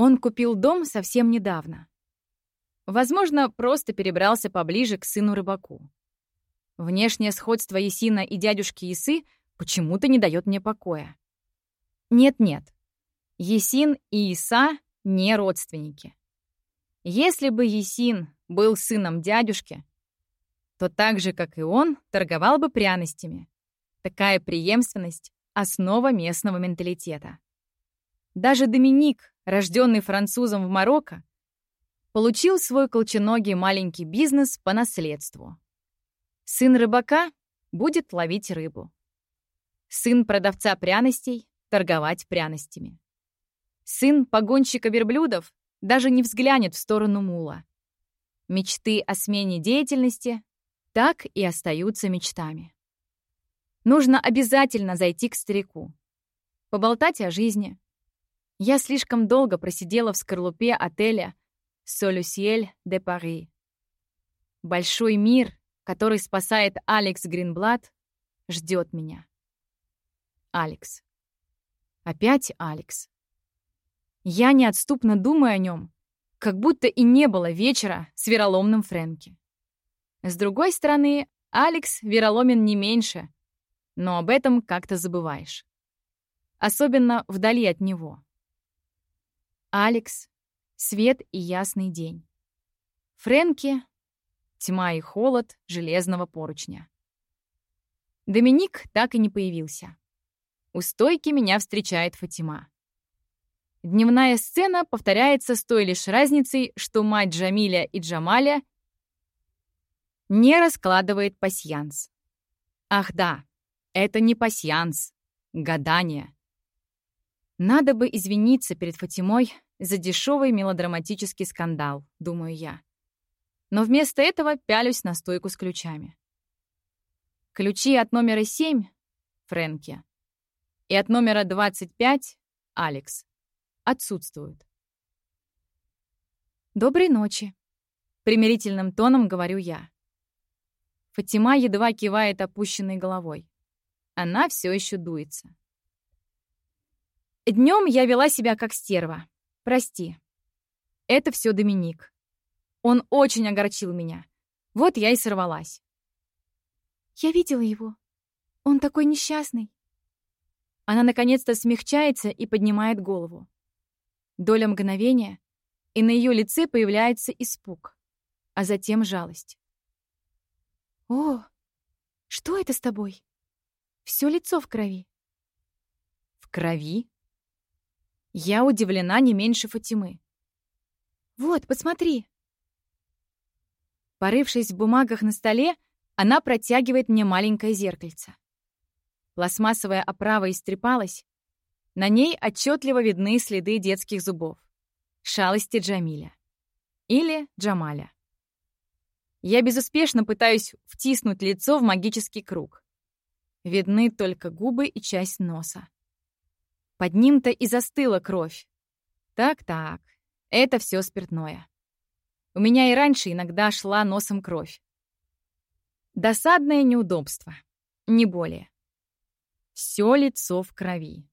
Он купил дом совсем недавно. Возможно, просто перебрался поближе к сыну-рыбаку. Внешнее сходство Есина и дядюшки Исы почему-то не дает мне покоя. Нет-нет, Есин и Иса не родственники. Если бы Есин был сыном дядюшки, то так же, как и он, торговал бы пряностями. Такая преемственность — основа местного менталитета. Даже Доминик, рожденный французом в Марокко, получил свой колченогий маленький бизнес по наследству. Сын рыбака будет ловить рыбу. Сын продавца пряностей — торговать пряностями. Сын погонщика верблюдов даже не взглянет в сторону мула. Мечты о смене деятельности так и остаются мечтами. Нужно обязательно зайти к старику, поболтать о жизни, я слишком долго просидела в скорлупе отеля «Солюсьель де Пари». Большой мир, который спасает Алекс Гринблад, ждет меня. Алекс. Опять Алекс. Я неотступно думаю о нем, как будто и не было вечера с вероломным Фрэнки. С другой стороны, Алекс вероломен не меньше, но об этом как-то забываешь. Особенно вдали от него. Алекс — свет и ясный день. Фрэнки — тьма и холод железного поручня. Доминик так и не появился. У стойки меня встречает Фатима. Дневная сцена повторяется с той лишь разницей, что мать Джамиля и Джамаля не раскладывает пасьянс. Ах да, это не пасьянс, гадание. Надо бы извиниться перед Фатимой за дешевый мелодраматический скандал, думаю я. Но вместо этого пялюсь на стойку с ключами. Ключи от номера 7 — Фрэнки. И от номера 25 — Алекс. Отсутствуют. «Доброй ночи», — примирительным тоном говорю я. Фатима едва кивает опущенной головой. Она все еще дуется. Днем я вела себя как стерва. Прости. Это все Доминик. Он очень огорчил меня. Вот я и сорвалась. Я видела его. Он такой несчастный. Она наконец-то смягчается и поднимает голову. Доля мгновения, и на ее лице появляется испуг, а затем жалость. «О, что это с тобой? Все лицо в крови». «В крови?» Я удивлена не меньше Фатимы. «Вот, посмотри!» Порывшись в бумагах на столе, она протягивает мне маленькое зеркальце. Пластмассовая оправа истрепалась. На ней отчетливо видны следы детских зубов. Шалости Джамиля. Или Джамаля. Я безуспешно пытаюсь втиснуть лицо в магический круг. Видны только губы и часть носа. Под ним-то и застыла кровь. Так-так, это все спиртное. У меня и раньше иногда шла носом кровь. Досадное неудобство. Не более. Все лицо в крови.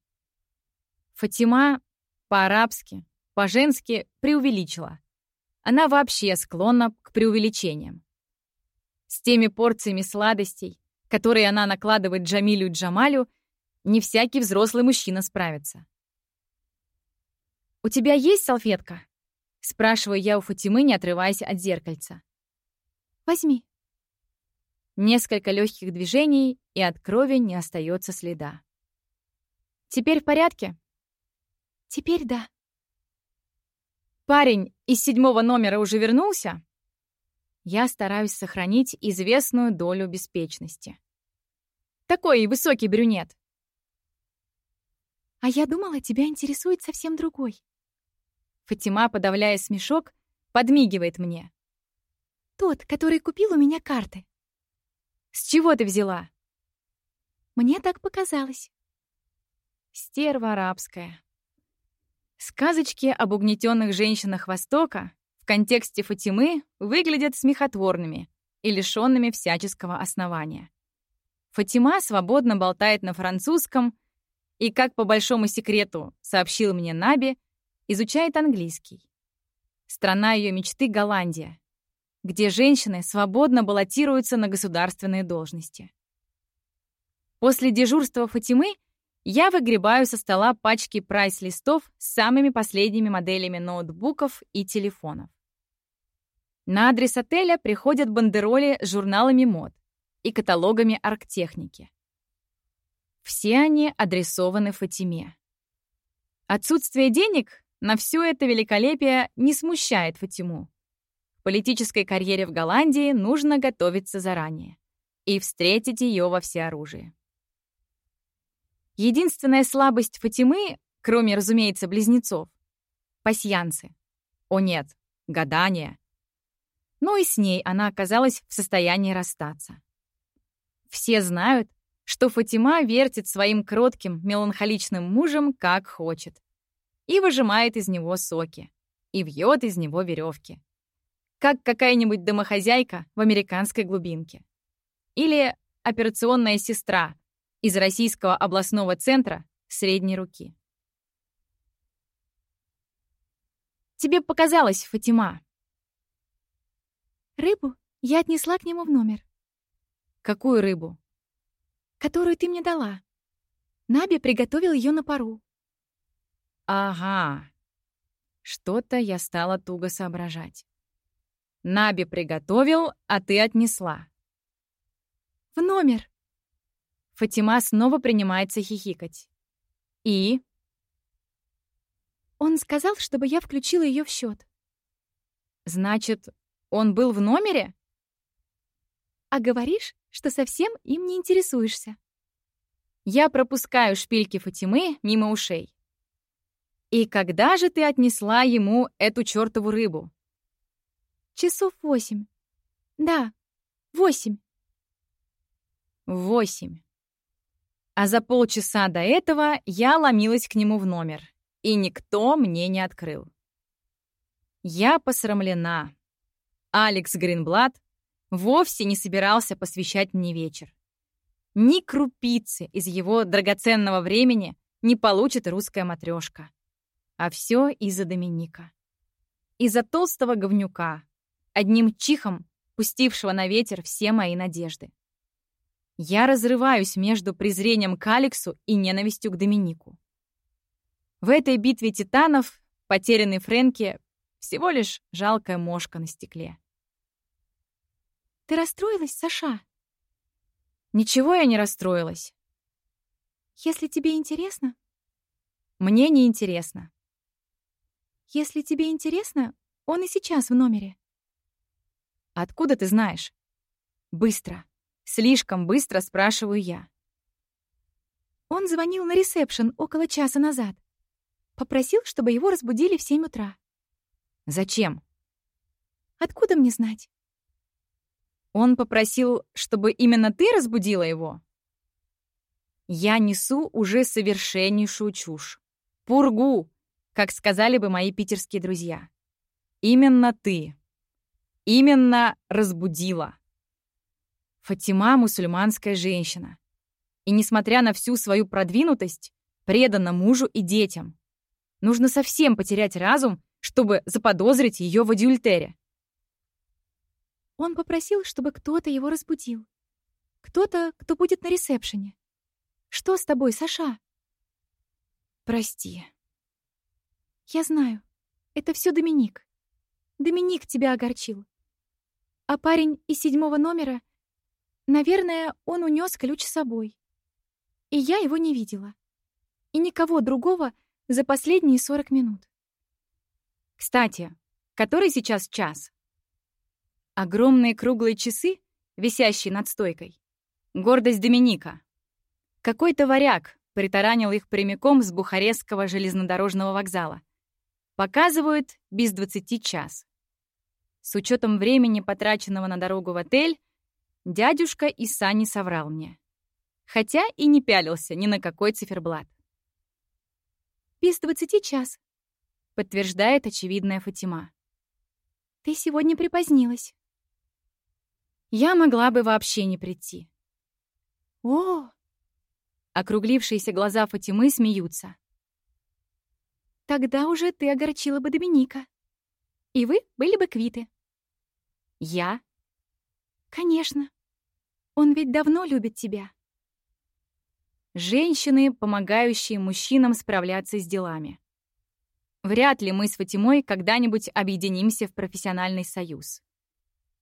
Фатима по-арабски, по-женски преувеличила. Она вообще склонна к преувеличениям. С теми порциями сладостей, которые она накладывает Джамилю Джамалю, не всякий взрослый мужчина справится. «У тебя есть салфетка?» — спрашиваю я у Фатимы, не отрываясь от зеркальца. «Возьми». Несколько легких движений, и от крови не остается следа. «Теперь в порядке?» «Теперь да». «Парень из седьмого номера уже вернулся?» Я стараюсь сохранить известную долю беспечности. Такой высокий брюнет. А я думала, тебя интересует совсем другой. Фатима, подавляя смешок, подмигивает мне. Тот, который купил у меня карты. С чего ты взяла? Мне так показалось. Стерва арабская. Сказочки об угнетенных женщинах Востока в контексте Фатимы выглядят смехотворными и лишенными всяческого основания. Фатима свободно болтает на французском, и, как по большому секрету сообщил мне Наби, изучает английский. Страна ее мечты — Голландия, где женщины свободно баллотируются на государственные должности. После дежурства Фатимы я выгребаю со стола пачки прайс-листов с самыми последними моделями ноутбуков и телефонов. На адрес отеля приходят бандероли с журналами мод и каталогами арктехники. Все они адресованы Фатиме. Отсутствие денег на все это великолепие не смущает Фатиму. В политической карьере в Голландии нужно готовиться заранее и встретить ее во всеоружии. Единственная слабость Фатимы, кроме, разумеется, близнецов — пасьянцы. О нет, гадание. Но и с ней она оказалась в состоянии расстаться. Все знают, что Фатима вертит своим кротким, меланхоличным мужем как хочет и выжимает из него соки, и вьет из него веревки. Как какая-нибудь домохозяйка в американской глубинке. Или операционная сестра из Российского областного центра средней руки. Тебе показалось, Фатима. Рыбу я отнесла к нему в номер. Какую рыбу? Которую ты мне дала. Наби приготовил ее на пару. Ага. Что-то я стала туго соображать. Наби приготовил, а ты отнесла. В номер. Фатима снова принимается хихикать. И? Он сказал, чтобы я включила ее в счет. Значит, он был в номере? А говоришь, что совсем им не интересуешься. Я пропускаю шпильки Фатимы мимо ушей. «И когда же ты отнесла ему эту чертову рыбу?» «Часов восемь. Да, восемь». «Восемь». А за полчаса до этого я ломилась к нему в номер, и никто мне не открыл. Я посрамлена. Алекс Гринблад вовсе не собирался посвящать мне вечер. Ни крупицы из его драгоценного времени не получит русская матрешка. А все из-за Доминика. Из-за толстого говнюка, одним чихом пустившего на ветер все мои надежды. Я разрываюсь между презрением к Алексу и ненавистью к Доминику. В этой битве титанов потерянный Фрэнки всего лишь жалкая мошка на стекле. «Ты расстроилась, Саша?» «Ничего я не расстроилась». «Если тебе интересно...» «Мне не интересно. Если тебе интересно, он и сейчас в номере. Откуда ты знаешь? Быстро. Слишком быстро спрашиваю я. Он звонил на ресепшн около часа назад. Попросил, чтобы его разбудили в 7 утра. Зачем? Откуда мне знать? Он попросил, чтобы именно ты разбудила его? Я несу уже совершеннейшую чушь. Пургу, как сказали бы мои питерские друзья. Именно ты. Именно разбудила. Фатима — мусульманская женщина. И несмотря на всю свою продвинутость, предана мужу и детям. Нужно совсем потерять разум, чтобы заподозрить ее в адюльтере. Он попросил, чтобы кто-то его разбудил. Кто-то, кто будет на ресепшене. Что с тобой, Саша? Прости. Я знаю. Это все Доминик. Доминик тебя огорчил. А парень из седьмого номера, наверное, он унес ключ с собой. И я его не видела. И никого другого за последние сорок минут. Кстати, который сейчас час? Огромные круглые часы, висящие над стойкой. Гордость Доминика. Какой-то варяг притаранил их прямиком с Бухарестского железнодорожного вокзала. Показывают без 20 час. С учетом времени, потраченного на дорогу в отель, дядюшка и Сани соврал мне. Хотя и не пялился ни на какой циферблат. «Без двадцати час», — подтверждает очевидная Фатима. «Ты сегодня припозднилась». Я могла бы вообще не прийти. «О!» Округлившиеся глаза Фатимы смеются. Тогда уже ты огорчила бы Доминика. И вы были бы квиты. Я? Конечно. Он ведь давно любит тебя. Женщины, помогающие мужчинам справляться с делами. Вряд ли мы с Фатимой когда-нибудь объединимся в профессиональный союз.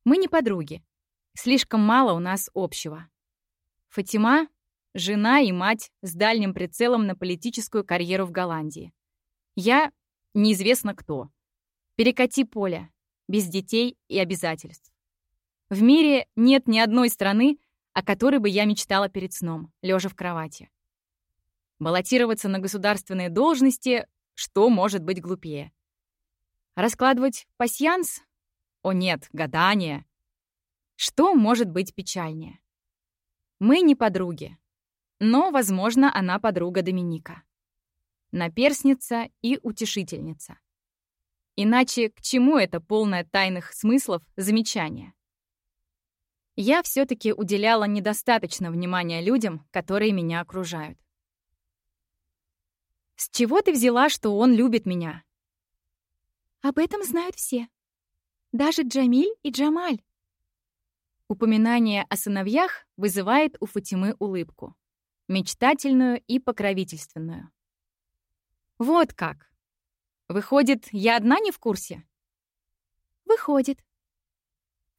Мы не подруги. Слишком мало у нас общего. Фатима — жена и мать с дальним прицелом на политическую карьеру в Голландии. Я — неизвестно кто. Перекати поле, без детей и обязательств. В мире нет ни одной страны, о которой бы я мечтала перед сном, лежа в кровати. Баллотироваться на государственные должности — что может быть глупее? Раскладывать пасьянс? О нет, гадание. Что может быть печальнее? Мы не подруги, но, возможно, она подруга Доминика. Наперсница и утешительница. Иначе к чему это полное тайных смыслов замечание? Я все-таки уделяла недостаточно внимания людям, которые меня окружают. «С чего ты взяла, что он любит меня?» «Об этом знают все. Даже Джамиль и Джамаль». Упоминание о сыновьях вызывает у Фатимы улыбку. Мечтательную и покровительственную. «Вот как. Выходит, я одна не в курсе?» «Выходит».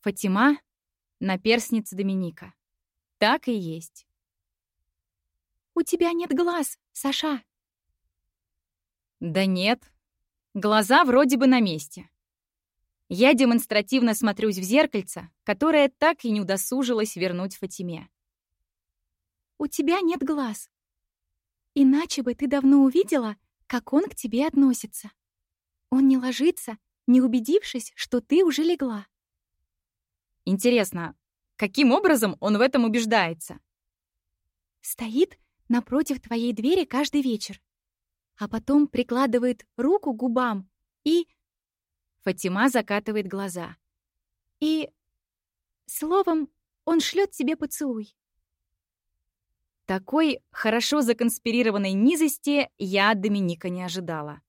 Фатима — наперсница Доминика. Так и есть. «У тебя нет глаз, Саша», да нет. Глаза вроде бы на месте. Я демонстративно смотрюсь в зеркальце, которое так и не удосужилось вернуть Фатиме. «У тебя нет глаз. Иначе бы ты давно увидела, как он к тебе относится. Он не ложится, не убедившись, что ты уже легла». Интересно, каким образом он в этом убеждается? Стоит напротив твоей двери каждый вечер а потом прикладывает руку к губам и... Фатима закатывает глаза. И... Словом, он шлет тебе поцелуй. Такой хорошо законспирированной низости я от Доминика не ожидала.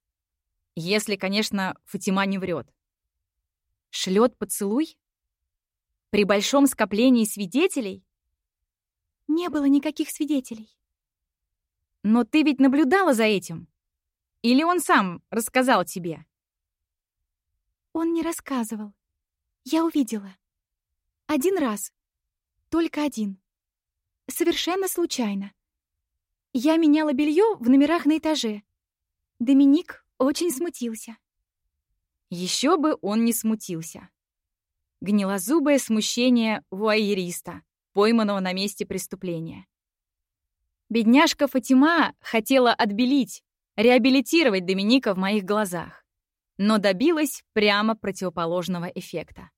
Если, конечно, Фатима не врет. Шлет поцелуй? При большом скоплении свидетелей? Не было никаких свидетелей. Но ты ведь наблюдала за этим? Или он сам рассказал тебе?» Он не рассказывал. Я увидела. Один раз. Только один. Совершенно случайно. Я меняла белье в номерах на этаже. Доминик очень смутился. Еще бы он не смутился. Гнилозубое смущение вуайериста, пойманного на месте преступления. Бедняжка Фатима хотела отбелить реабилитировать Доминика в моих глазах, но добилась прямо противоположного эффекта.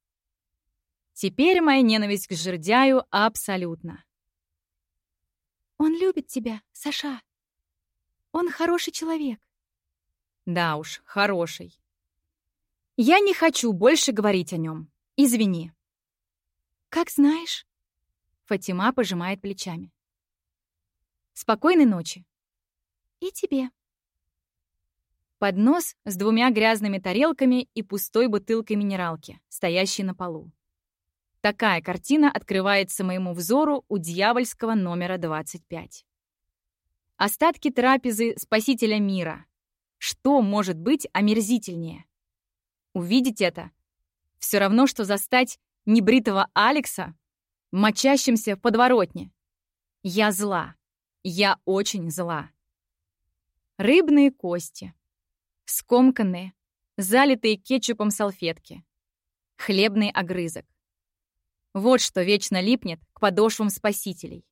Теперь моя ненависть к жердяю абсолютно. Он любит тебя, Саша. Он хороший человек. Да уж, хороший. Я не хочу больше говорить о нем. Извини. Как знаешь. Фатима пожимает плечами. Спокойной ночи. И тебе. Поднос с двумя грязными тарелками и пустой бутылкой минералки, стоящей на полу. Такая картина открывается моему взору у дьявольского номера 25. Остатки трапезы Спасителя мира. Что может быть омерзительнее? Увидеть это — все равно, что застать небритого Алекса, мочащимся в подворотне. Я зла. Я очень зла. Рыбные кости скомканные, залитые кетчупом салфетки, хлебный огрызок. Вот что вечно липнет к подошвам спасителей.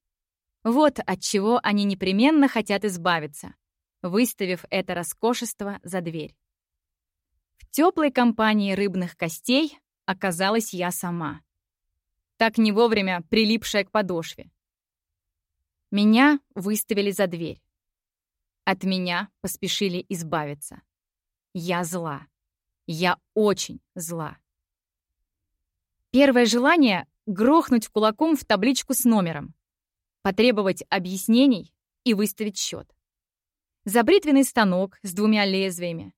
Вот от чего они непременно хотят избавиться, выставив это роскошество за дверь. В теплой компании рыбных костей оказалась я сама. Так не вовремя прилипшая к подошве. Меня выставили за дверь. От меня поспешили избавиться. Я зла. Я очень зла. Первое желание — грохнуть кулаком в табличку с номером, потребовать объяснений и выставить счет. За бритвенный станок с двумя лезвиями.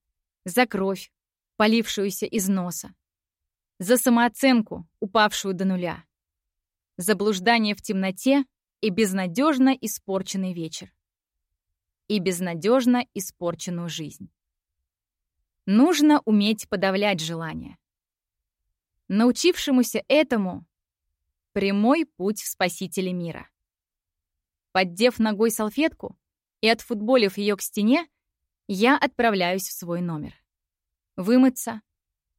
За кровь, полившуюся из носа. За самооценку, упавшую до нуля. За блуждание в темноте и безнадежно испорченный вечер. И безнадежно испорченную жизнь. Нужно уметь подавлять желание. Научившемуся этому прямой путь в спасители мира. Поддев ногой салфетку и отфутболив ее к стене, я отправляюсь в свой номер. Вымыться,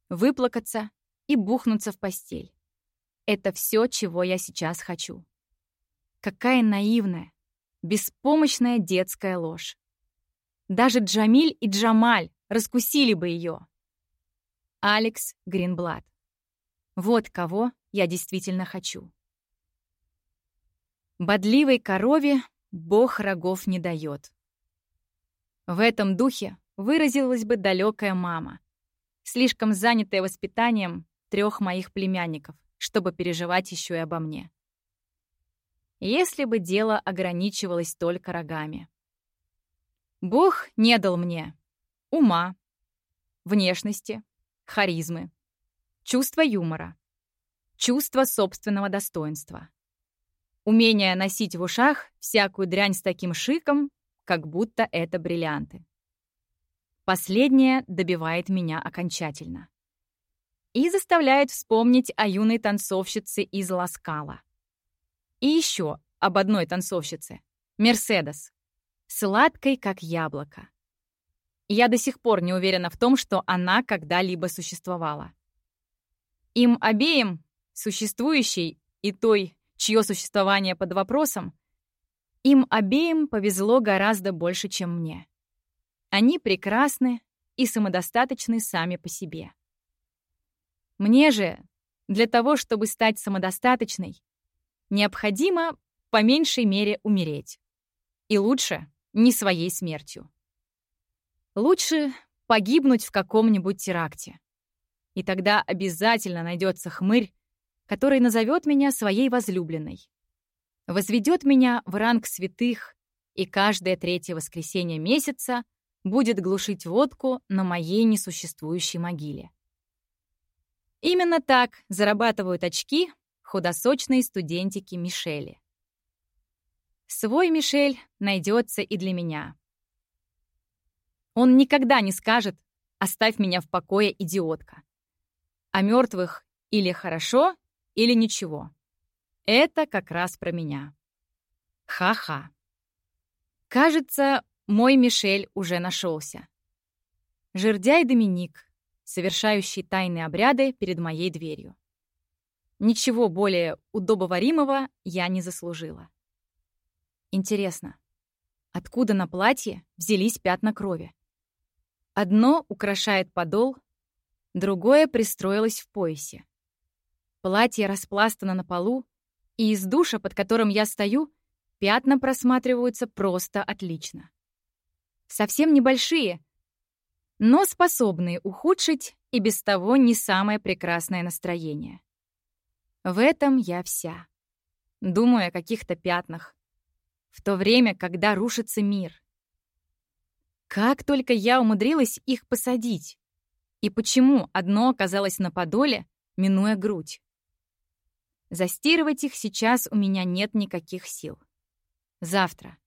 выплакаться и бухнуться в постель. Это все, чего я сейчас хочу. Какая наивная, беспомощная детская ложь. Даже Джамиль и Джамаль раскусили бы ее. Алекс Гринблад. Вот кого я действительно хочу. Бодливой корове бог рогов не дает. В этом духе выразилась бы далекая мама, слишком занятая воспитанием трех моих племянников, чтобы переживать еще и обо мне. Если бы дело ограничивалось только рогами. Бог не дал мне ума, внешности, харизмы, чувства юмора, чувства собственного достоинства, умение носить в ушах всякую дрянь с таким шиком, как будто это бриллианты. Последнее добивает меня окончательно и заставляет вспомнить о юной танцовщице из Ласкала. И еще об одной танцовщице — Мерседес, сладкой, как яблоко. Я до сих пор не уверена в том, что она когда-либо существовала. Им обеим, существующей и той, чье существование под вопросом, им обеим повезло гораздо больше, чем мне. Они прекрасны и самодостаточны сами по себе. Мне же, для того, чтобы стать самодостаточной, необходимо по меньшей мере умереть. И лучше не своей смертью. Лучше погибнуть в каком-нибудь теракте. И тогда обязательно найдется хмырь, который назовет меня своей возлюбленной. Возведет меня в ранг святых, и каждое третье воскресенье месяца будет глушить водку на моей несуществующей могиле. Именно так зарабатывают очки худосочные студентики Мишели. Свой Мишель найдется и для меня. Он никогда не скажет «оставь меня в покое, идиотка». О мертвых или хорошо, или ничего. Это как раз про меня. Ха-ха. Кажется, мой Мишель уже нашелся. Жердяй Доминик, совершающий тайные обряды перед моей дверью. Ничего более удобоваримого я не заслужила. Интересно, откуда на платье взялись пятна крови? Одно украшает подол, другое пристроилось в поясе. Платье распластано на полу, и из душа, под которым я стою, пятна просматриваются просто отлично. Совсем небольшие, но способные ухудшить и без того не самое прекрасное настроение. В этом я вся. Думаю о каких-то пятнах. В то время, когда рушится мир. Как только я умудрилась их посадить? И почему одно оказалось на подоле, минуя грудь? Застирывать их сейчас у меня нет никаких сил. Завтра.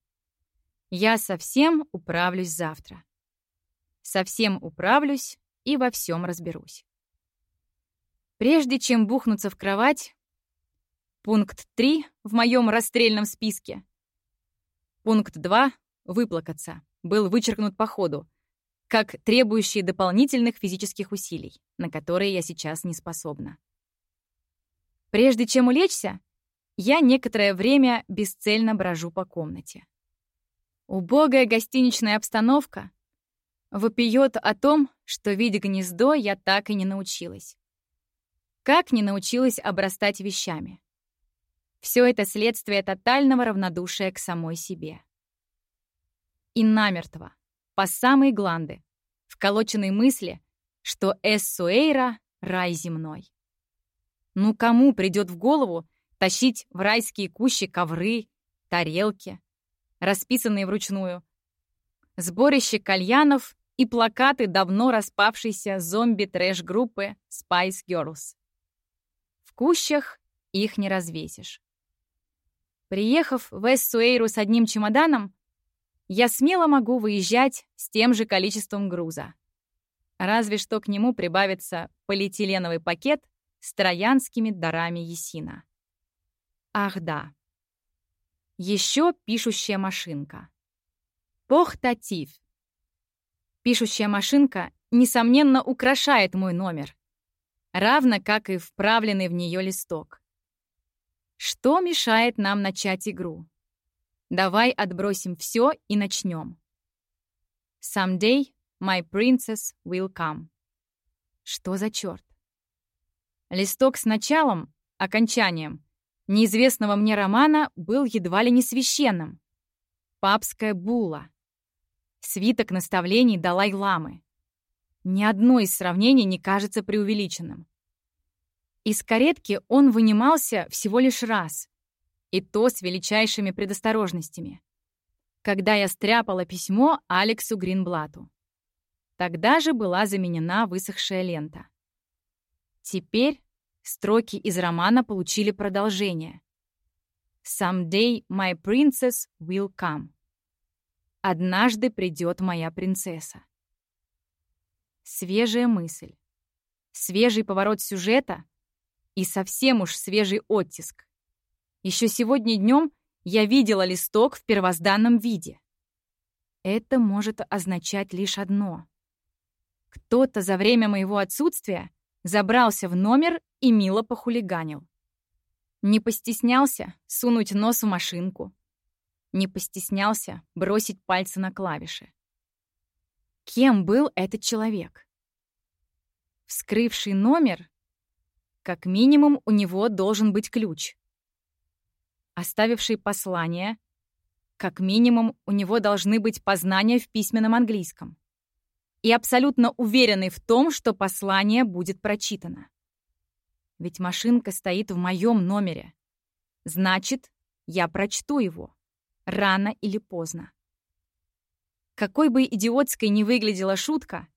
Я совсем управлюсь завтра. Совсем управлюсь и во всем разберусь. Прежде чем бухнуться в кровать, пункт 3 в моем расстрельном списке. Пункт 2 — выплакаться, был вычеркнут по ходу, как требующий дополнительных физических усилий, на которые я сейчас не способна. Прежде чем улечься, я некоторое время бесцельно брожу по комнате. Убогая гостиничная обстановка вопиет о том, что видеть гнездо я так и не научилась. Как не научилась обрастать вещами. Все это следствие тотального равнодушия к самой себе. И намертво, по самые гланды, вколоченной мысли, что Эссуэйра — рай земной. Ну кому придет в голову тащить в райские кущи ковры, тарелки, расписанные вручную, сборище кальянов и плакаты давно распавшейся зомби-трэш-группы Spice Girls. В кущах их не развесишь. Приехав в Эссуэйру с одним чемоданом, я смело могу выезжать с тем же количеством груза. Разве что к нему прибавится полиэтиленовый пакет с троянскими дарами Есина. Ах да. Еще пишущая машинка. Похтатив. Пишущая машинка, несомненно, украшает мой номер, равно как и вправленный в нее листок. Что мешает нам начать игру? Давай отбросим все и начнем. Someday my princess will come. Что за черт? Листок с началом, окончанием, неизвестного мне романа был едва ли не священным. Папская була. Свиток наставлений Далай-ламы. Ни одно из сравнений не кажется преувеличенным. Из каретки он вынимался всего лишь раз, и то с величайшими предосторожностями. Когда я стряпала письмо Алексу Гринблату. Тогда же была заменена высохшая лента. Теперь строки из романа получили продолжение. «Someday my princess will come». «Однажды придет моя принцесса». Свежая мысль, свежий поворот сюжета и совсем уж свежий оттиск. Еще сегодня днем я видела листок в первозданном виде. Это может означать лишь одно. Кто-то за время моего отсутствия забрался в номер и мило похулиганил. Не постеснялся сунуть нос в машинку. Не постеснялся бросить пальцы на клавиши. Кем был этот человек? Вскрывший номер, как минимум у него должен быть ключ оставивший послание, как минимум у него должны быть познания в письменном английском. И абсолютно уверенный в том, что послание будет прочитано. Ведь машинка стоит в моем номере. Значит, я прочту его. Рано или поздно. Какой бы идиотской ни выглядела шутка,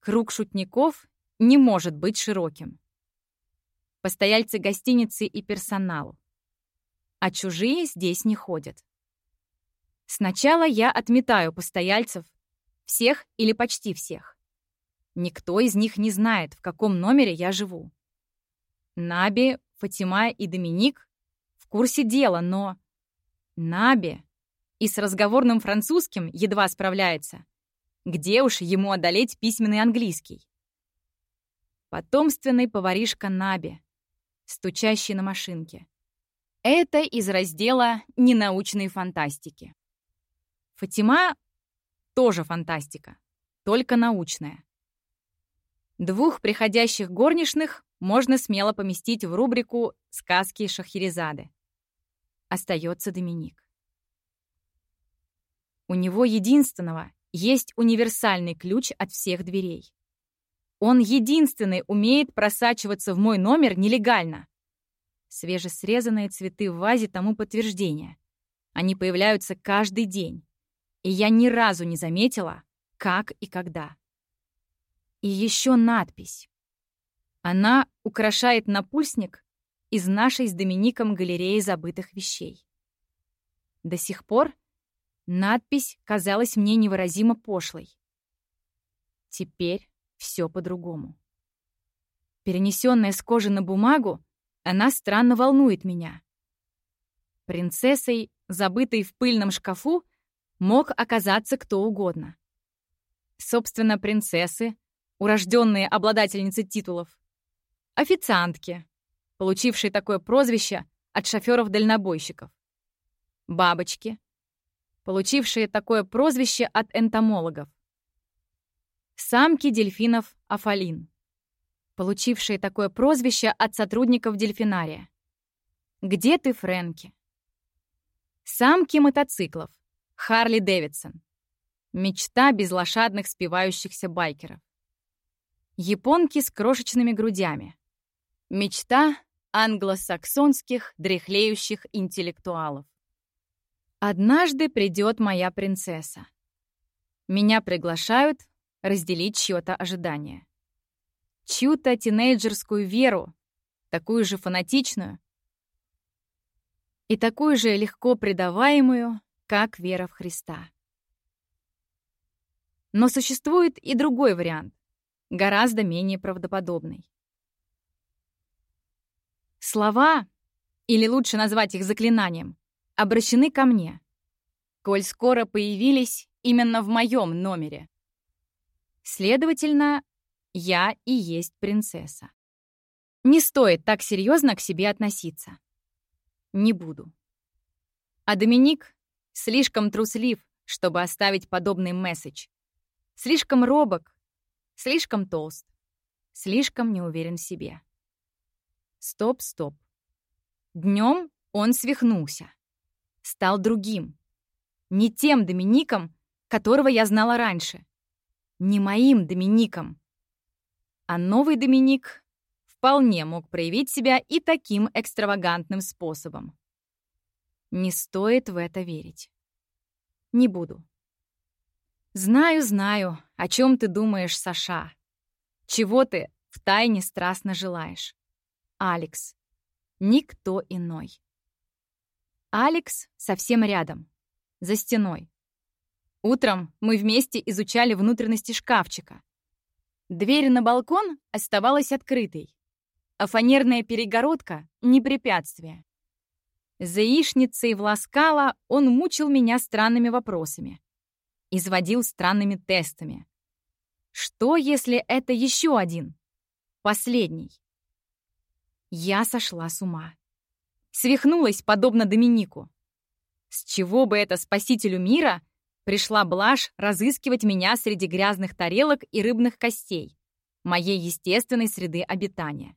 круг шутников не может быть широким. Постояльцы гостиницы и персонал, а чужие здесь не ходят. Сначала я отметаю постояльцев, всех или почти всех. Никто из них не знает, в каком номере я живу. Наби, Фатима и Доминик в курсе дела, но... Наби и с разговорным французским едва справляется. Где уж ему одолеть письменный английский? Потомственный поваришка Наби, стучащий на машинке. Это из раздела ненаучной фантастики. Фатима тоже фантастика, только научная. Двух приходящих горничных можно смело поместить в рубрику «Сказки Шахерезады». Остается Доминик. У него единственного есть универсальный ключ от всех дверей. Он единственный умеет просачиваться в мой номер нелегально. Свежесрезанные цветы в вазе тому подтверждение. Они появляются каждый день. И я ни разу не заметила, как и когда. И еще надпись. Она украшает напульсник из нашей с Домиником галереи забытых вещей. До сих пор надпись казалась мне невыразимо пошлой. Теперь все по-другому. Перенесенная с кожи на бумагу, она странно волнует меня. Принцессой, забытой в пыльном шкафу, мог оказаться кто угодно. Собственно, принцессы, урожденные обладательницы титулов. Официантки, получившие такое прозвище от шофёров-дальнобойщиков. Бабочки, получившие такое прозвище от энтомологов. Самки дельфинов Афалин получившие такое прозвище от сотрудников дельфинария. «Где ты, Фрэнки?» Самки мотоциклов. Харли Дэвидсон. Мечта безлошадных спивающихся байкеров. Японки с крошечными грудями. Мечта англосаксонских дряхлеющих интеллектуалов. Однажды придет моя принцесса. Меня приглашают разделить чьё-то ожидание. Чью-то тинейджерскую веру, такую же фанатичную и такую же легко предаваемую, как вера в Христа. Но существует и другой вариант, гораздо менее правдоподобный. Слова, или лучше назвать их заклинанием, обращены ко мне, коль скоро появились именно в моем номере. Следовательно, я и есть принцесса. Не стоит так серьезно к себе относиться. Не буду. А Доминик слишком труслив, чтобы оставить подобный месседж. Слишком робок, слишком толст, слишком не уверен в себе. Стоп, стоп. Днем он свихнулся. Стал другим. Не тем Домиником, которого я знала раньше. Не моим Домиником. А новый Доминик вполне мог проявить себя и таким экстравагантным способом. Не стоит в это верить. Не буду. Знаю, знаю, о чем ты думаешь, Саша. Чего ты втайне страстно желаешь. Алекс. Никто иной. Алекс совсем рядом, за стеной. Утром мы вместе изучали внутренности шкафчика. Дверь на балкон оставалась открытой, а фанерная перегородка — не препятствие. За яичницей в ласкала он мучил меня странными вопросами изводил странными тестами. Что, если это еще один? Последний. Я сошла с ума. Свихнулась, подобно Доминику. С чего бы это спасителю мира пришла блажь разыскивать меня среди грязных тарелок и рыбных костей, моей естественной среды обитания?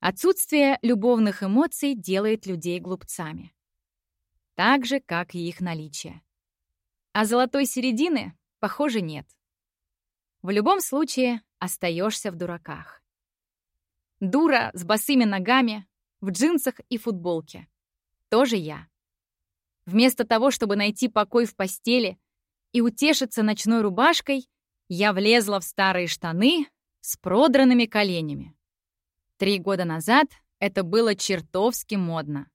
Отсутствие любовных эмоций делает людей глупцами. Так же, как и их наличие. А золотой середины, похоже, нет. В любом случае, остаешься в дураках. Дура с босыми ногами, в джинсах и футболке. Тоже я. Вместо того, чтобы найти покой в постели и утешиться ночной рубашкой, я влезла в старые штаны с продранными коленями. Три года назад это было чертовски модно.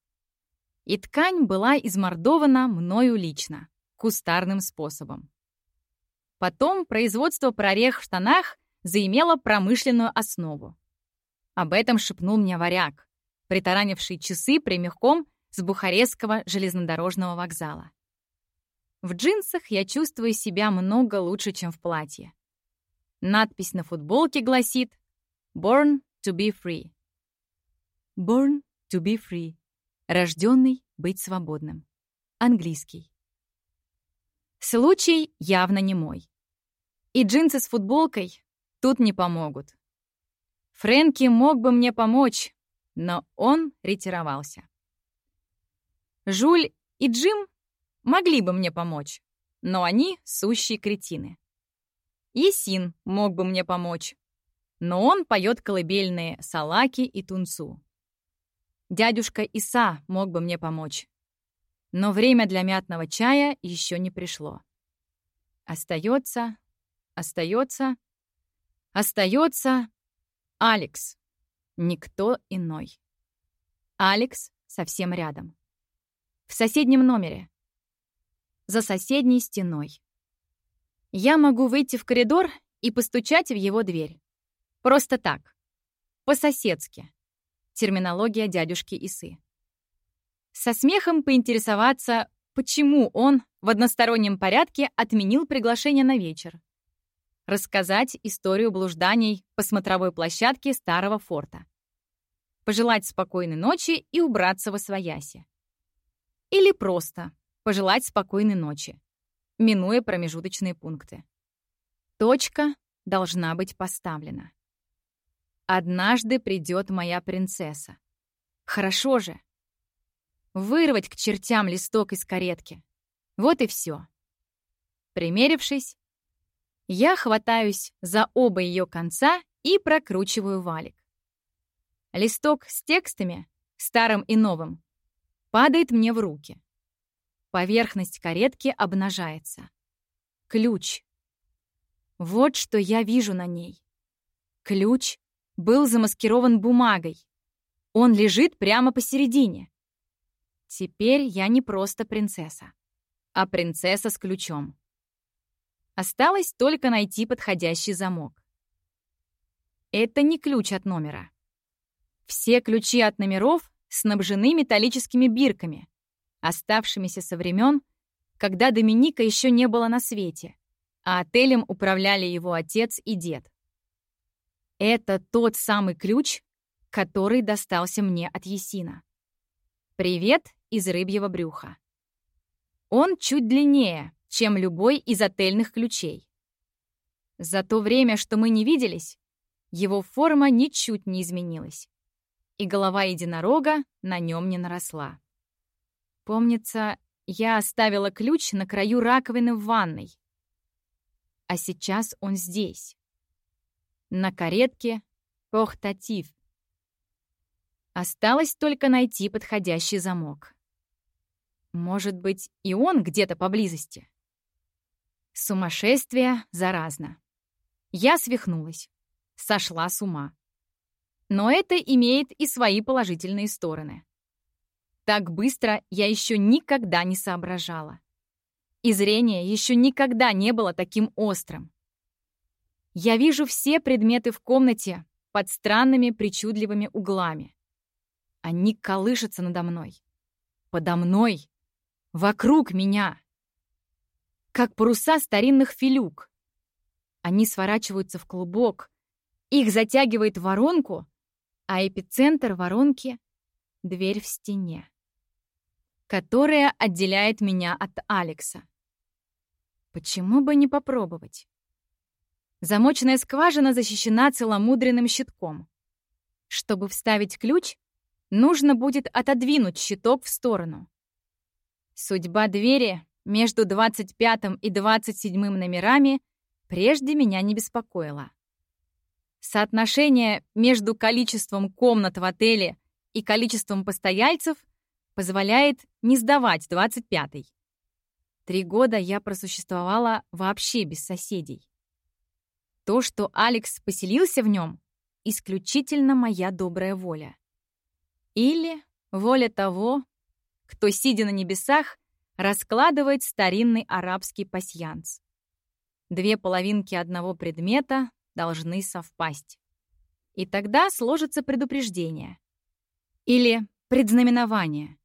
И ткань была измордована мною лично кустарным способом. Потом производство прорех в штанах заимело промышленную основу. Об этом шепнул мне варяг, притаранивший часы прямиком с Бухарестского железнодорожного вокзала. В джинсах я чувствую себя много лучше, чем в платье. Надпись на футболке гласит «Born to be free». «Born to be free» — рожденный быть свободным. Английский. Случай явно не мой. И джинсы с футболкой тут не помогут. Фрэнки мог бы мне помочь, но он ретировался. Жуль и Джим могли бы мне помочь, но они сущие кретины. Есин мог бы мне помочь, но он поет колыбельные салаки и тунцу. Дядюшка Иса мог бы мне помочь, но время для мятного чая еще не пришло. Остается, остается, остается Алекс. Никто иной. Алекс совсем рядом. В соседнем номере. За соседней стеной. Я могу выйти в коридор и постучать в его дверь. Просто так. По-соседски. Терминология дядюшки Исы со смехом поинтересоваться, почему он в одностороннем порядке отменил приглашение на вечер. Рассказать историю блужданий по смотровой площадке старого форта. Пожелать спокойной ночи и убраться во свояси. Или просто пожелать спокойной ночи, минуя промежуточные пункты. Точка должна быть поставлена. Однажды придет моя принцесса. Хорошо же. Вырвать к чертям листок из каретки. Вот и все. Примерившись, я хватаюсь за оба ее конца и прокручиваю валик. Листок с текстами, старым и новым, падает мне в руки. Поверхность каретки обнажается. ключ. Вот что я вижу на ней. Ключ был замаскирован бумагой. Он лежит прямо посередине. Теперь я не просто принцесса, а принцесса с ключом. Осталось только найти подходящий замок. Это не ключ от номера. Все ключи от номеров снабжены металлическими бирками, оставшимися со времен, когда Доминика еще не было на свете, а отелем управляли его отец и дед. Это тот самый ключ, который достался мне от Есина. Привет из рыбьего брюха. Он чуть длиннее, чем любой из отельных ключей. За то время, что мы не виделись, его форма ничуть не изменилась, и голова единорога на нем не наросла. Помнится, я оставила ключ на краю раковины в ванной. А сейчас он здесь. На каретке портатив. Осталось только найти подходящий замок. Может быть, и он где-то поблизости? Сумасшествие заразно. Я свихнулась. Сошла с ума. Но это имеет и свои положительные стороны. Так быстро я еще никогда не соображала. И зрение еще никогда не было таким острым. Я вижу все предметы в комнате под странными причудливыми углами. Они колышутся надо мной. Подо мной. Вокруг меня. Как паруса старинных филюк. Они сворачиваются в клубок. Их затягивает воронку, а эпицентр воронки — дверь в стене которая отделяет меня от Алекса. Почему бы не попробовать? Замочная скважина защищена целомудренным щитком. Чтобы вставить ключ, нужно будет отодвинуть щиток в сторону. Судьба двери между 25 и 27 номерами прежде меня не беспокоила. Соотношение между количеством комнат в отеле и количеством постояльцев позволяет не сдавать 25-й. Три года я просуществовала вообще без соседей. То, что Алекс поселился в нем, исключительно моя добрая воля. Или воля того, кто, сидя на небесах, раскладывает старинный арабский пасьянс. Две половинки одного предмета должны совпасть. И тогда сложится предупреждение. Или предзнаменование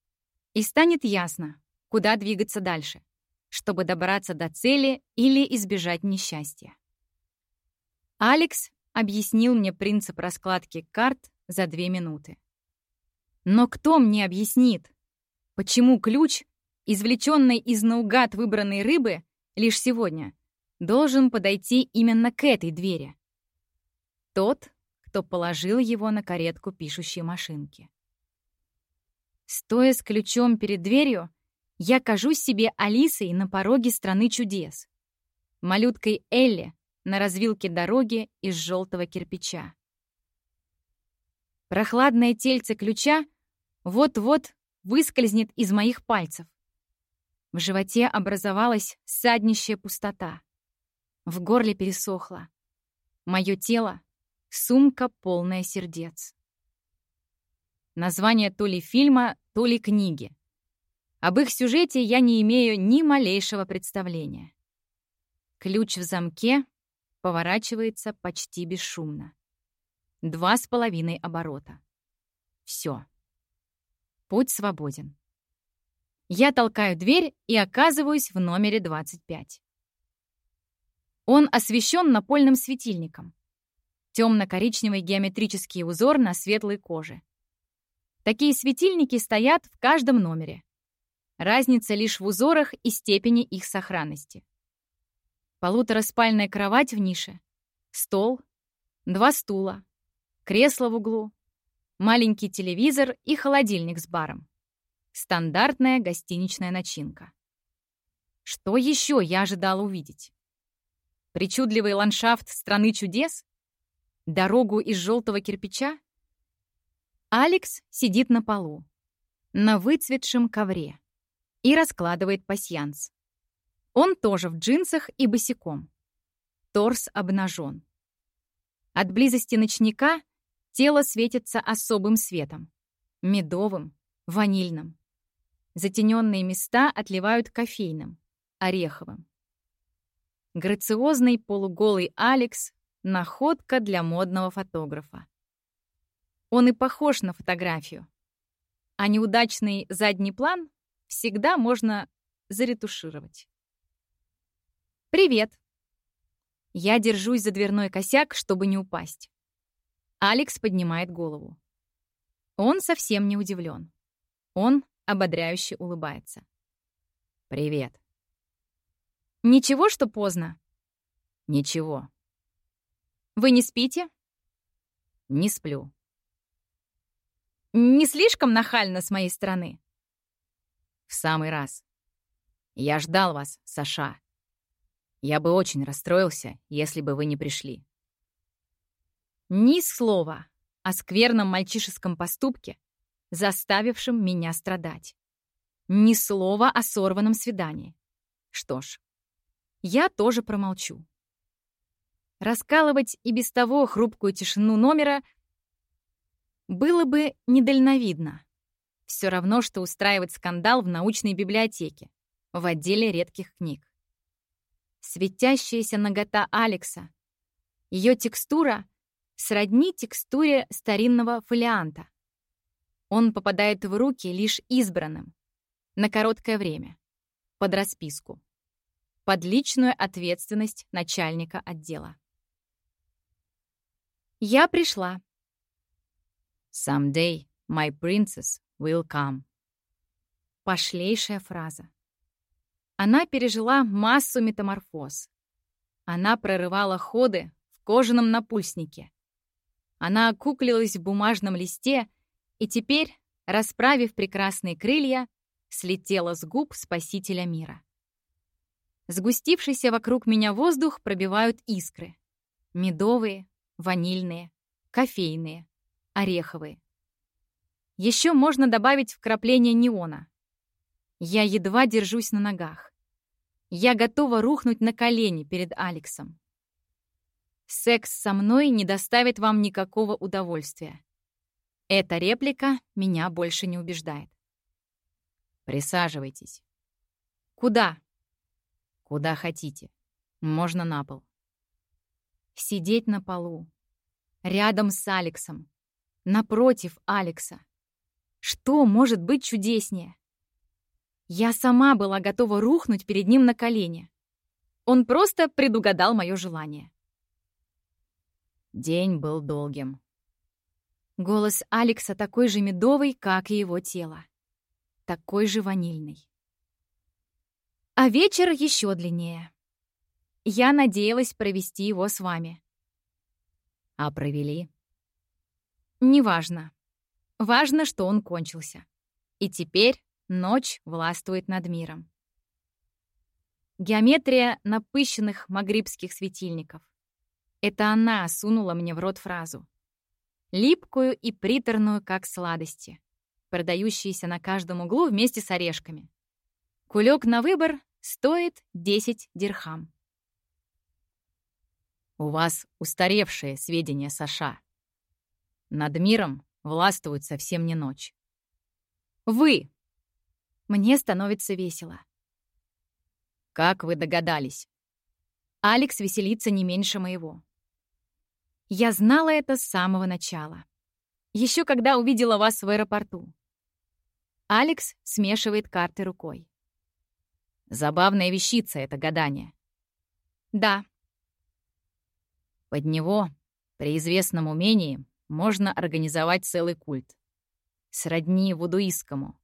и станет ясно, куда двигаться дальше, чтобы добраться до цели или избежать несчастья. Алекс объяснил мне принцип раскладки карт за две минуты. Но кто мне объяснит, почему ключ, извлеченный из наугад выбранной рыбы лишь сегодня, должен подойти именно к этой двери? Тот, кто положил его на каретку пишущей машинки. Стоя с ключом перед дверью, я кажусь себе Алисой на пороге страны чудес. Малюткой Элли на развилке дороги из желтого кирпича. Прохладное тельце ключа вот-вот выскользнет из моих пальцев. В животе образовалась саднищая пустота. В горле пересохло. Мое тело — сумка, полная сердец. Название то ли фильма, то ли книги. Об их сюжете я не имею ни малейшего представления. Ключ в замке поворачивается почти бесшумно. Два с половиной оборота. Все. Путь свободен. Я толкаю дверь и оказываюсь в номере 25. Он освещен напольным светильником. Темно-коричневый геометрический узор на светлой коже. Такие светильники стоят в каждом номере. Разница лишь в узорах и степени их сохранности. Полутораспальная кровать в нише, стол, два стула, кресло в углу, маленький телевизор и холодильник с баром. Стандартная гостиничная начинка. Что еще я ожидала увидеть? Причудливый ландшафт страны чудес? Дорогу из желтого кирпича? Алекс сидит на полу, на выцветшем ковре, и раскладывает пасьянс. Он тоже в джинсах и босиком. Торс обнажен. От близости ночника тело светится особым светом. Медовым, ванильным. Затененные места отливают кофейным, ореховым. Грациозный полуголый Алекс — находка для модного фотографа. Он и похож на фотографию. А неудачный задний план всегда можно заретушировать. «Привет!» Я держусь за дверной косяк, чтобы не упасть. Алекс поднимает голову. Он совсем не удивлен. Он ободряюще улыбается. «Привет». «Ничего, что поздно?» «Ничего». «Вы не спите?» «Не сплю». «Не слишком нахально с моей стороны?» «В самый раз. Я ждал вас, Саша. Я бы очень расстроился, если бы вы не пришли. Ни слова о скверном мальчишеском поступке, заставившем меня страдать. Ни слова о сорванном свидании. Что ж, я тоже промолчу. Раскалывать и без того хрупкую тишину номера было бы недальновидно. Все равно, что устраивать скандал в научной библиотеке, в отделе редких книг светящаяся нагота Алекса. Ее текстура сродни текстуре старинного фолианта. Он попадает в руки лишь избранным, на короткое время, под расписку, под личную ответственность начальника отдела. Я пришла. Someday my princess will come. Пошлейшая фраза. Она пережила массу метаморфоз. Она прорывала ходы в кожаном напульснике. Она окуклилась в бумажном листе и теперь, расправив прекрасные крылья, слетела с губ спасителя мира. Сгустившийся вокруг меня воздух пробивают искры. Медовые, ванильные, кофейные, ореховые. Еще можно добавить вкрапление неона. Я едва держусь на ногах. Я готова рухнуть на колени перед Алексом. Секс со мной не доставит вам никакого удовольствия. Эта реплика меня больше не убеждает. Присаживайтесь. Куда? Куда хотите. Можно на пол. Сидеть на полу. Рядом с Алексом. Напротив Алекса. Что может быть чудеснее? Я сама была готова рухнуть перед ним на колени. Он просто предугадал мое желание. День был долгим. Голос Алекса такой же медовый, как и его тело. Такой же ванильный. А вечер еще длиннее. Я надеялась провести его с вами. А провели? Неважно. Важно, что он кончился. И теперь Ночь властвует над миром. Геометрия напыщенных магрибских светильников. Это она сунула мне в рот фразу. Липкую и приторную, как сладости, продающиеся на каждом углу вместе с орешками. Кулек на выбор стоит 10 дирхам. У вас устаревшие сведения, Саша. Над миром властвует совсем не ночь. Вы мне становится весело. Как вы догадались? Алекс веселится не меньше моего. Я знала это с самого начала. Еще когда увидела вас в аэропорту. Алекс смешивает карты рукой. Забавная вещица это гадание. Да. Под него, при известном умении, можно организовать целый культ. Сродни вудуистскому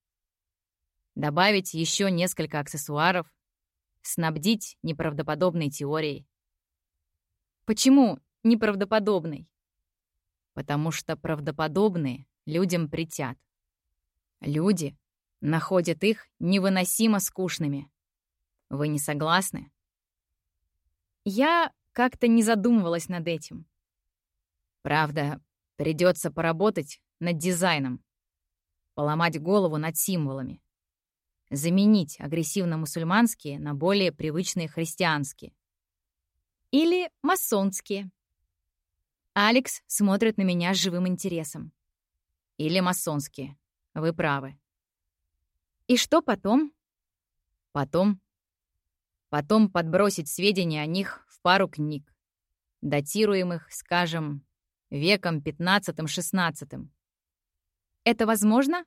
добавить еще несколько аксессуаров, снабдить неправдоподобной теорией. Почему неправдоподобной? Потому что правдоподобные людям притят. Люди находят их невыносимо скучными. Вы не согласны? Я как-то не задумывалась над этим. Правда, придется поработать над дизайном, поломать голову над символами. Заменить агрессивно-мусульманские на более привычные христианские. Или масонские. Алекс смотрит на меня с живым интересом. Или масонские. Вы правы. И что потом? Потом? Потом подбросить сведения о них пару книг, датируемых, скажем, веком 15-16. Это возможно?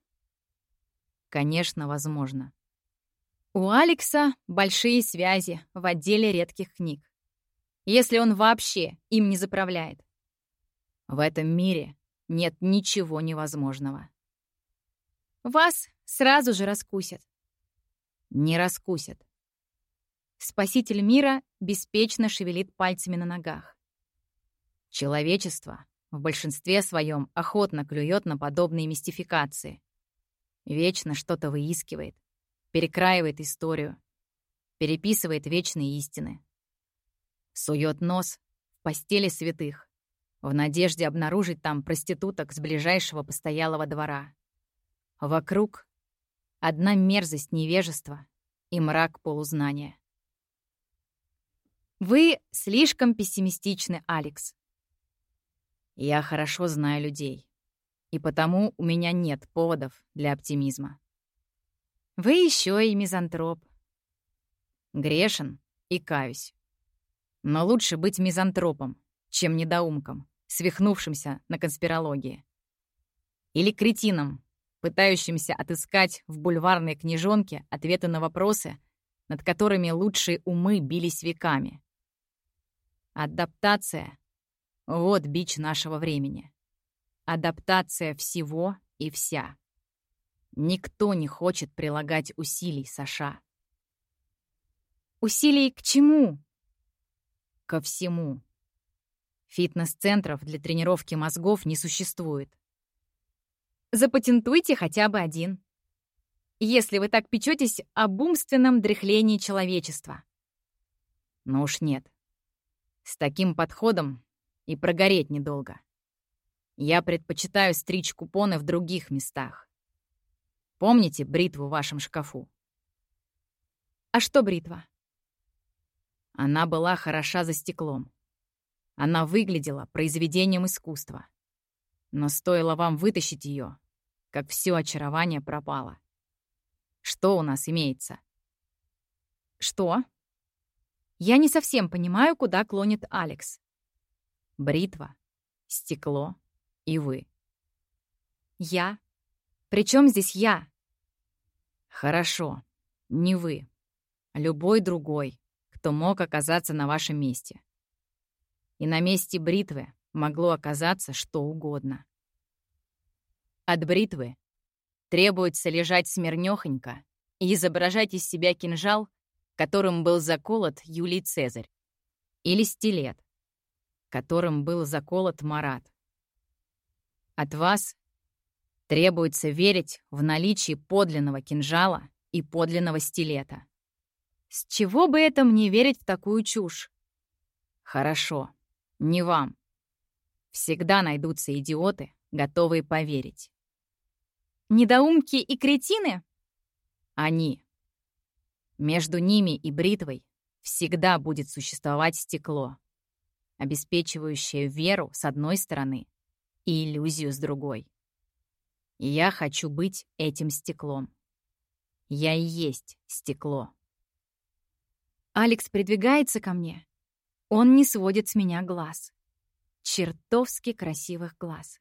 Конечно, возможно. У Алекса большие связи в отделе редких книг. Если он вообще им не заправляет. В этом мире нет ничего невозможного. Вас сразу же раскусят. Не раскусят. Спаситель мира беспечно шевелит пальцами на ногах. Человечество в большинстве своем охотно клюет на подобные мистификации. Вечно что-то выискивает, перекраивает историю, переписывает вечные истины. Сует нос в постели святых, в надежде обнаружить там проституток с ближайшего постоялого двора. Вокруг одна мерзость невежества и мрак полузнания. Вы слишком пессимистичны, Алекс. Я хорошо знаю людей и потому у меня нет поводов для оптимизма. Вы еще и мизантроп. Грешен и каюсь. Но лучше быть мизантропом, чем недоумком, свихнувшимся на конспирологии. Или кретином, пытающимся отыскать в бульварной книжонке ответы на вопросы, над которыми лучшие умы бились веками. Адаптация — вот бич нашего времени. Адаптация всего и вся. Никто не хочет прилагать усилий, Саша. Усилий к чему? Ко всему. Фитнес-центров для тренировки мозгов не существует. Запатентуйте хотя бы один. Если вы так печетесь об умственном дряхлении человечества. Но уж нет. С таким подходом и прогореть недолго. Я предпочитаю стричь купоны в других местах. Помните бритву в вашем шкафу? А что бритва? Она была хороша за стеклом. Она выглядела произведением искусства. Но стоило вам вытащить ее, как все очарование пропало. Что у нас имеется? Что? Я не совсем понимаю, куда клонит Алекс. Бритва, стекло, и вы. Я? Причем здесь я? Хорошо. Не вы. Любой другой, кто мог оказаться на вашем месте. И на месте бритвы могло оказаться что угодно. От бритвы требуется лежать смирнёхонько и изображать из себя кинжал, которым был заколот Юлий Цезарь, или стилет, которым был заколот Марат. От вас требуется верить в наличие подлинного кинжала и подлинного стилета. С чего бы это мне верить в такую чушь? Хорошо, не вам. Всегда найдутся идиоты, готовые поверить. Недоумки и кретины? Они. Между ними и бритвой всегда будет существовать стекло, обеспечивающее веру с одной стороны и иллюзию с другой. я хочу быть этим стеклом. Я и есть стекло. Алекс придвигается ко мне. Он не сводит с меня глаз. Чертовски красивых глаз.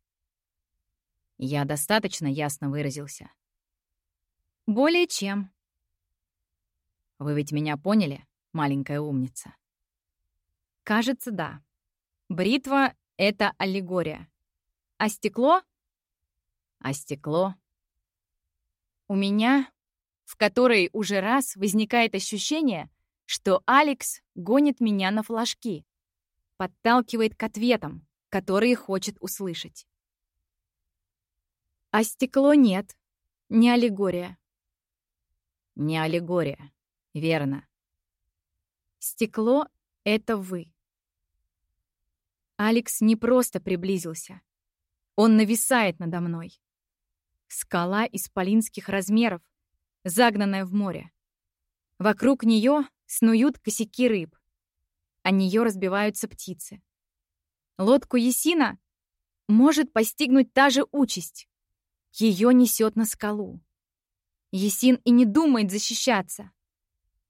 Я достаточно ясно выразился. Более чем. Вы ведь меня поняли, маленькая умница? Кажется, да. Бритва — это аллегория. А стекло? А стекло? У меня, в которой уже раз возникает ощущение, что Алекс гонит меня на флажки, подталкивает к ответам, которые хочет услышать. А стекло нет, не аллегория. Не аллегория, верно. Стекло — это вы. Алекс не просто приблизился. Он нависает надо мной. Скала исполинских размеров, загнанная в море. Вокруг нее снуют косяки рыб. О нее разбиваются птицы. Лодку Есина может постигнуть та же участь. Ее несет на скалу. Есин и не думает защищаться.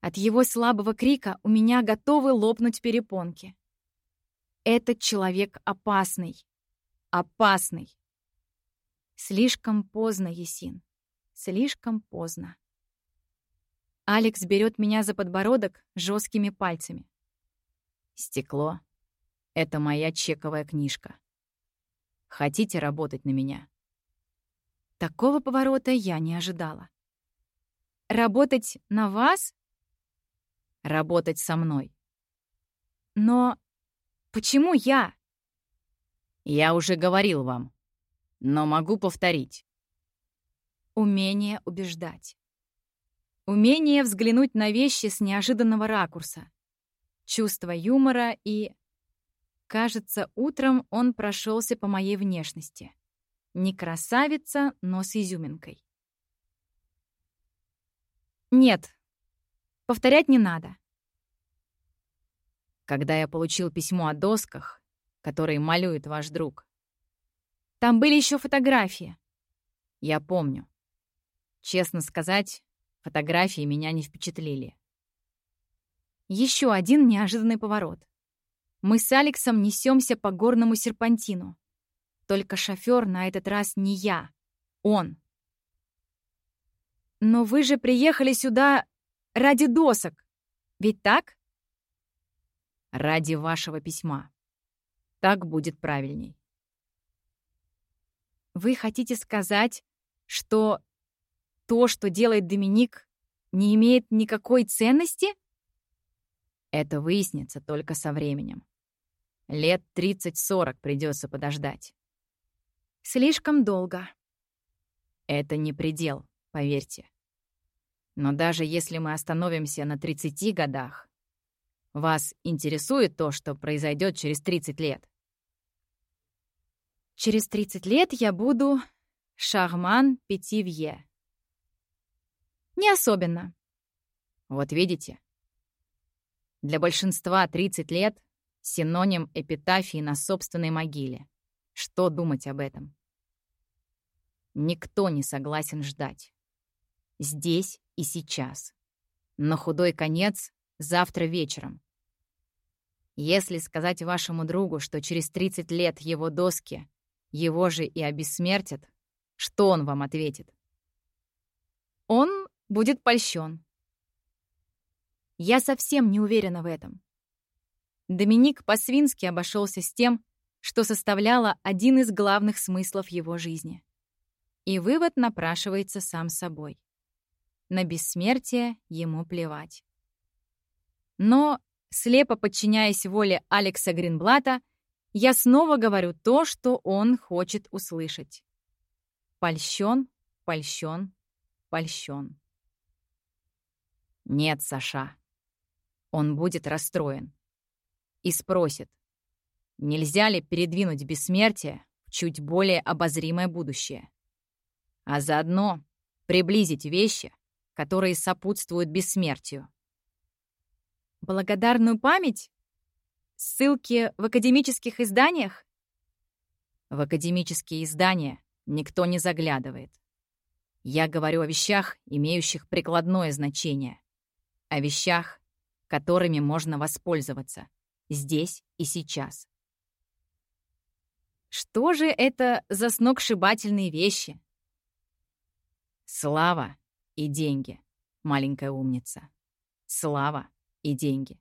От его слабого крика у меня готовы лопнуть перепонки. Этот человек опасный. Опасный. Слишком поздно, Есин. Слишком поздно. Алекс берет меня за подбородок жесткими пальцами. Стекло — это моя чековая книжка. Хотите работать на меня? Такого поворота я не ожидала. Работать на вас? Работать со мной. Но почему я? Я уже говорил вам, но могу повторить. Умение убеждать. Умение взглянуть на вещи с неожиданного ракурса. Чувство юмора и... Кажется, утром он прошелся по моей внешности. Не красавица, но с изюминкой. Нет, повторять не надо. Когда я получил письмо о досках, которые малюет ваш друг, там были еще фотографии. Я помню. Честно сказать, фотографии меня не впечатлили. Еще один неожиданный поворот. Мы с Алексом несемся по горному серпантину. Только шофер на этот раз не я, он. Но вы же приехали сюда ради досок, ведь так? Ради вашего письма. Так будет правильней. Вы хотите сказать, что то, что делает Доминик, не имеет никакой ценности? Это выяснится только со временем. Лет 30-40 придется подождать. Слишком долго. Это не предел, поверьте. Но даже если мы остановимся на 30 годах, вас интересует то, что произойдет через 30 лет? Через 30 лет я буду Шарман Петивье. Не особенно. Вот видите? Для большинства 30 лет — синоним эпитафии на собственной могиле. Что думать об этом? Никто не согласен ждать. Здесь и сейчас. На худой конец — завтра вечером. Если сказать вашему другу, что через 30 лет его доски его же и обессмертят, что он вам ответит? Он будет польщен. Я совсем не уверена в этом. Доминик по-свински обошелся с тем, что составляло один из главных смыслов его жизни. И вывод напрашивается сам собой. На бессмертие ему плевать. Но, слепо подчиняясь воле Алекса Гринблата, я снова говорю то, что он хочет услышать. Польщен, польщен, польщен. Нет, Саша. Он будет расстроен. И спросит, нельзя ли передвинуть бессмертие в чуть более обозримое будущее. А заодно приблизить вещи, которые сопутствуют бессмертию. Благодарную память Ссылки в академических изданиях? В академические издания никто не заглядывает. Я говорю о вещах, имеющих прикладное значение. О вещах, которыми можно воспользоваться. Здесь и сейчас. Что же это за сногсшибательные вещи? Слава и деньги, маленькая умница. Слава и деньги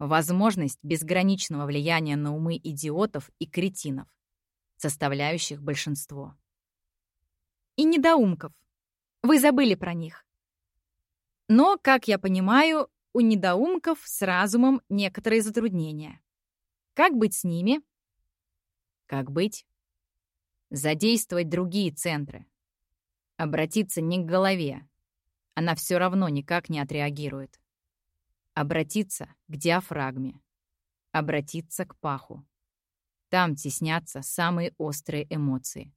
возможность безграничного влияния на умы идиотов и кретинов, составляющих большинство. И недоумков. Вы забыли про них. Но, как я понимаю, у недоумков с разумом некоторые затруднения. Как быть с ними? Как быть? Задействовать другие центры. Обратиться не к голове. Она все равно никак не отреагирует. Обратиться к диафрагме. Обратиться к паху. Там теснятся самые острые эмоции.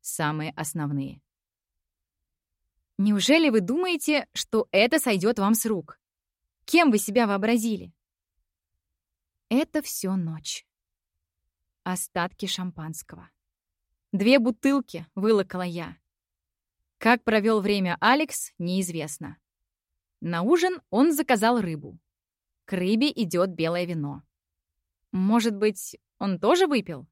Самые основные. Неужели вы думаете, что это сойдет вам с рук? Кем вы себя вообразили? Это все ночь. Остатки шампанского. Две бутылки вылокала я. Как провел время Алекс, неизвестно. На ужин он заказал рыбу. К рыбе идет белое вино. Может быть, он тоже выпил?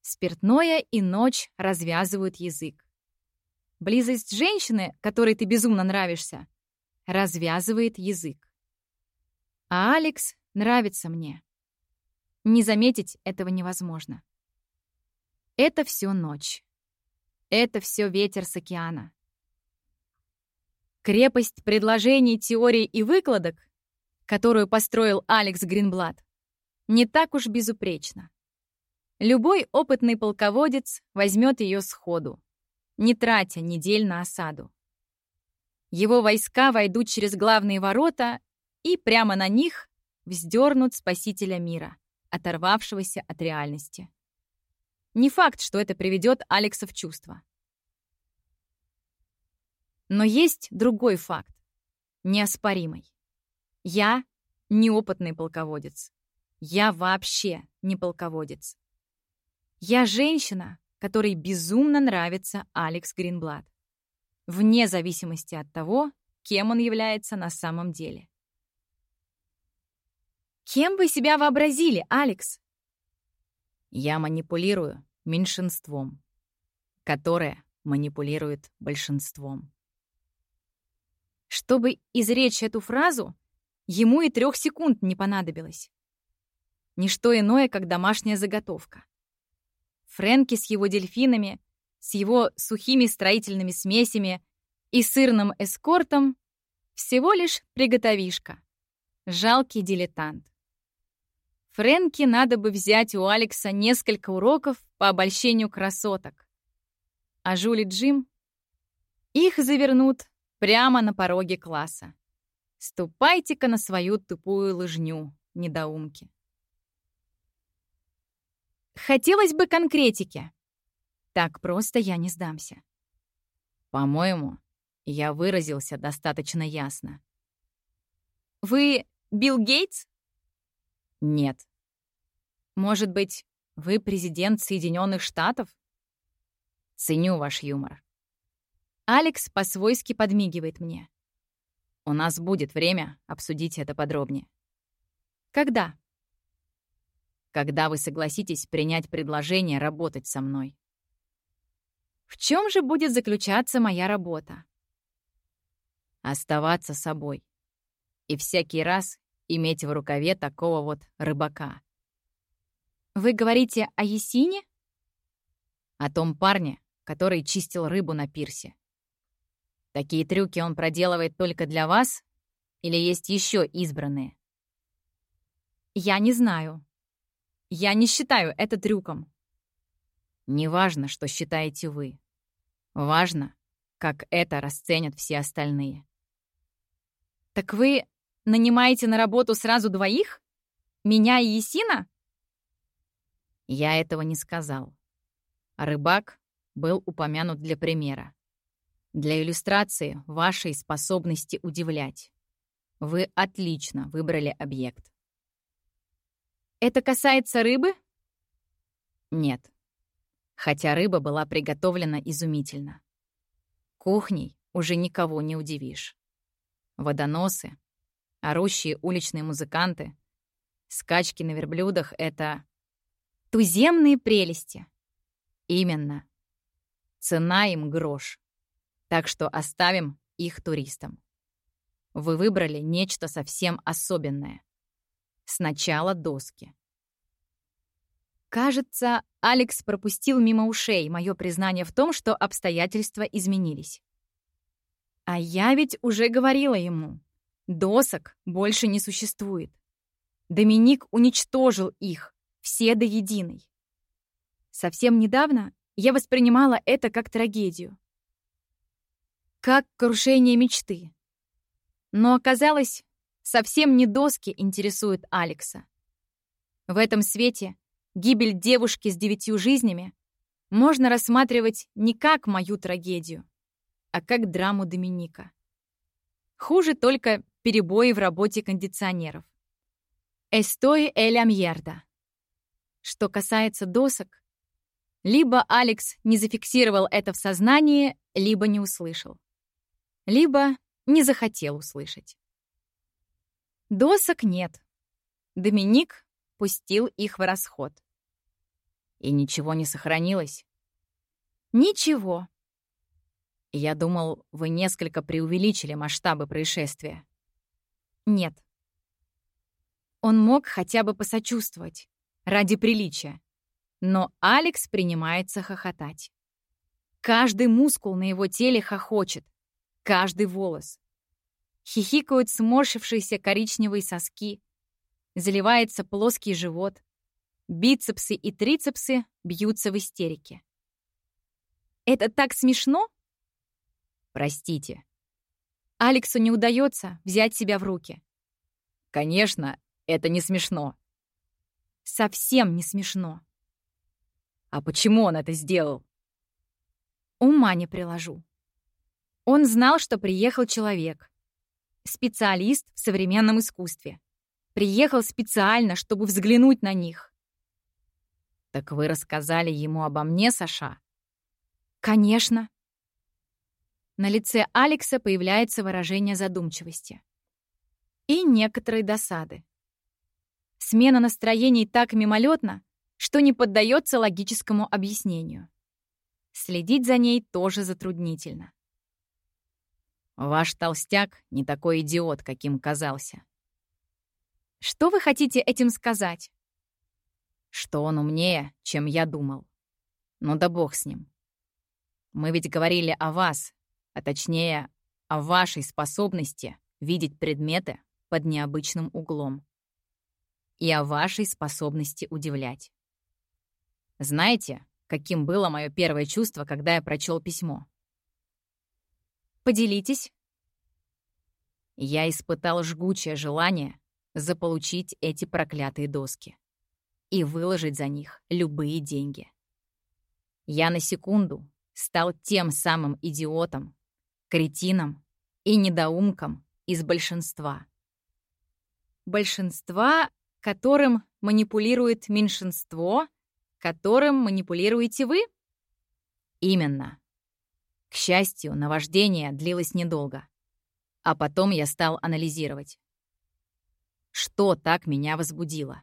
Спиртное и ночь развязывают язык. Близость женщины, которой ты безумно нравишься, развязывает язык. А Алекс нравится мне. Не заметить этого невозможно. Это все ночь. Это все ветер с океана. Крепость предложений, теорий и выкладок, которую построил Алекс Гринблад, не так уж безупречна. Любой опытный полководец возьмет ее сходу, не тратя недель на осаду. Его войска войдут через главные ворота и прямо на них вздернут спасителя мира, оторвавшегося от реальности. Не факт, что это приведет Алекса в чувство. Но есть другой факт, неоспоримый. Я неопытный полководец. Я вообще не полководец. Я женщина, которой безумно нравится Алекс Гринблад. Вне зависимости от того, кем он является на самом деле. Кем вы себя вообразили, Алекс? Я манипулирую меньшинством, которое манипулирует большинством. Чтобы изречь эту фразу, ему и трех секунд не понадобилось. Ничто иное, как домашняя заготовка. Фрэнки с его дельфинами, с его сухими строительными смесями и сырным эскортом всего лишь приготовишка. Жалкий дилетант. Фрэнки надо бы взять у Алекса несколько уроков по обольщению красоток. А Жули Джим? Их завернут прямо на пороге класса. Ступайте-ка на свою тупую лыжню, недоумки. Хотелось бы конкретики. Так просто я не сдамся. По-моему, я выразился достаточно ясно. Вы Билл Гейтс? Нет. Может быть, вы президент Соединенных Штатов? Ценю ваш юмор. Алекс по-свойски подмигивает мне. У нас будет время обсудить это подробнее. Когда? когда вы согласитесь принять предложение работать со мной. В чем же будет заключаться моя работа? Оставаться собой. И всякий раз иметь в рукаве такого вот рыбака. Вы говорите о Есине? О том парне, который чистил рыбу на пирсе. Такие трюки он проделывает только для вас? Или есть еще избранные? Я не знаю. Я не считаю это трюком. Не важно, что считаете вы. Важно, как это расценят все остальные. Так вы нанимаете на работу сразу двоих? Меня и Есина? Я этого не сказал. Рыбак был упомянут для примера. Для иллюстрации вашей способности удивлять. Вы отлично выбрали объект. Это касается рыбы? Нет. Хотя рыба была приготовлена изумительно. Кухней уже никого не удивишь. Водоносы, орущие уличные музыканты, скачки на верблюдах — это... Туземные прелести. Именно. Цена им грош. Так что оставим их туристам. Вы выбрали нечто совсем особенное. Сначала доски. Кажется, Алекс пропустил мимо ушей мое признание в том, что обстоятельства изменились. А я ведь уже говорила ему. Досок больше не существует. Доминик уничтожил их, все до единой. Совсем недавно я воспринимала это как трагедию. Как крушение мечты. Но оказалось, совсем не доски интересуют Алекса. В этом свете гибель девушки с девятью жизнями можно рассматривать не как мою трагедию, а как драму Доминика. Хуже только перебои в работе кондиционеров. «Estoy эля мьерда». Что касается досок, либо Алекс не зафиксировал это в сознании, либо не услышал. Либо не захотел услышать. Досок нет. Доминик пустил их в расход. И ничего не сохранилось? Ничего. Я думал, вы несколько преувеличили масштабы происшествия. Нет. Он мог хотя бы посочувствовать, ради приличия. Но Алекс принимается хохотать. Каждый мускул на его теле хохочет, каждый волос. Хихикают сморщившиеся коричневые соски, заливается плоский живот, бицепсы и трицепсы бьются в истерике. «Это так смешно?» «Простите». Алексу не удается взять себя в руки. «Конечно, это не смешно». «Совсем не смешно». «А почему он это сделал?» Ума не приложу. Он знал, что приехал человек. Специалист в современном искусстве. Приехал специально, чтобы взглянуть на них. «Так вы рассказали ему обо мне, Саша?» «Конечно». На лице Алекса появляется выражение задумчивости. И некоторой досады. Смена настроений так мимолетна, что не поддается логическому объяснению. Следить за ней тоже затруднительно. Ваш толстяк не такой идиот, каким казался. Что вы хотите этим сказать? Что он умнее, чем я думал. Ну да бог с ним. Мы ведь говорили о вас, а точнее, о вашей способности видеть предметы под необычным углом. И о вашей способности удивлять. Знаете, каким было мое первое чувство, когда я прочел письмо? Поделитесь. Я испытал жгучее желание заполучить эти проклятые доски и выложить за них любые деньги. Я на секунду стал тем самым идиотом, кретином и недоумком из большинства. Большинства, которым манипулирует меньшинство, которым манипулируете вы? Именно. К счастью, наваждение длилось недолго. А потом я стал анализировать. Что так меня возбудило?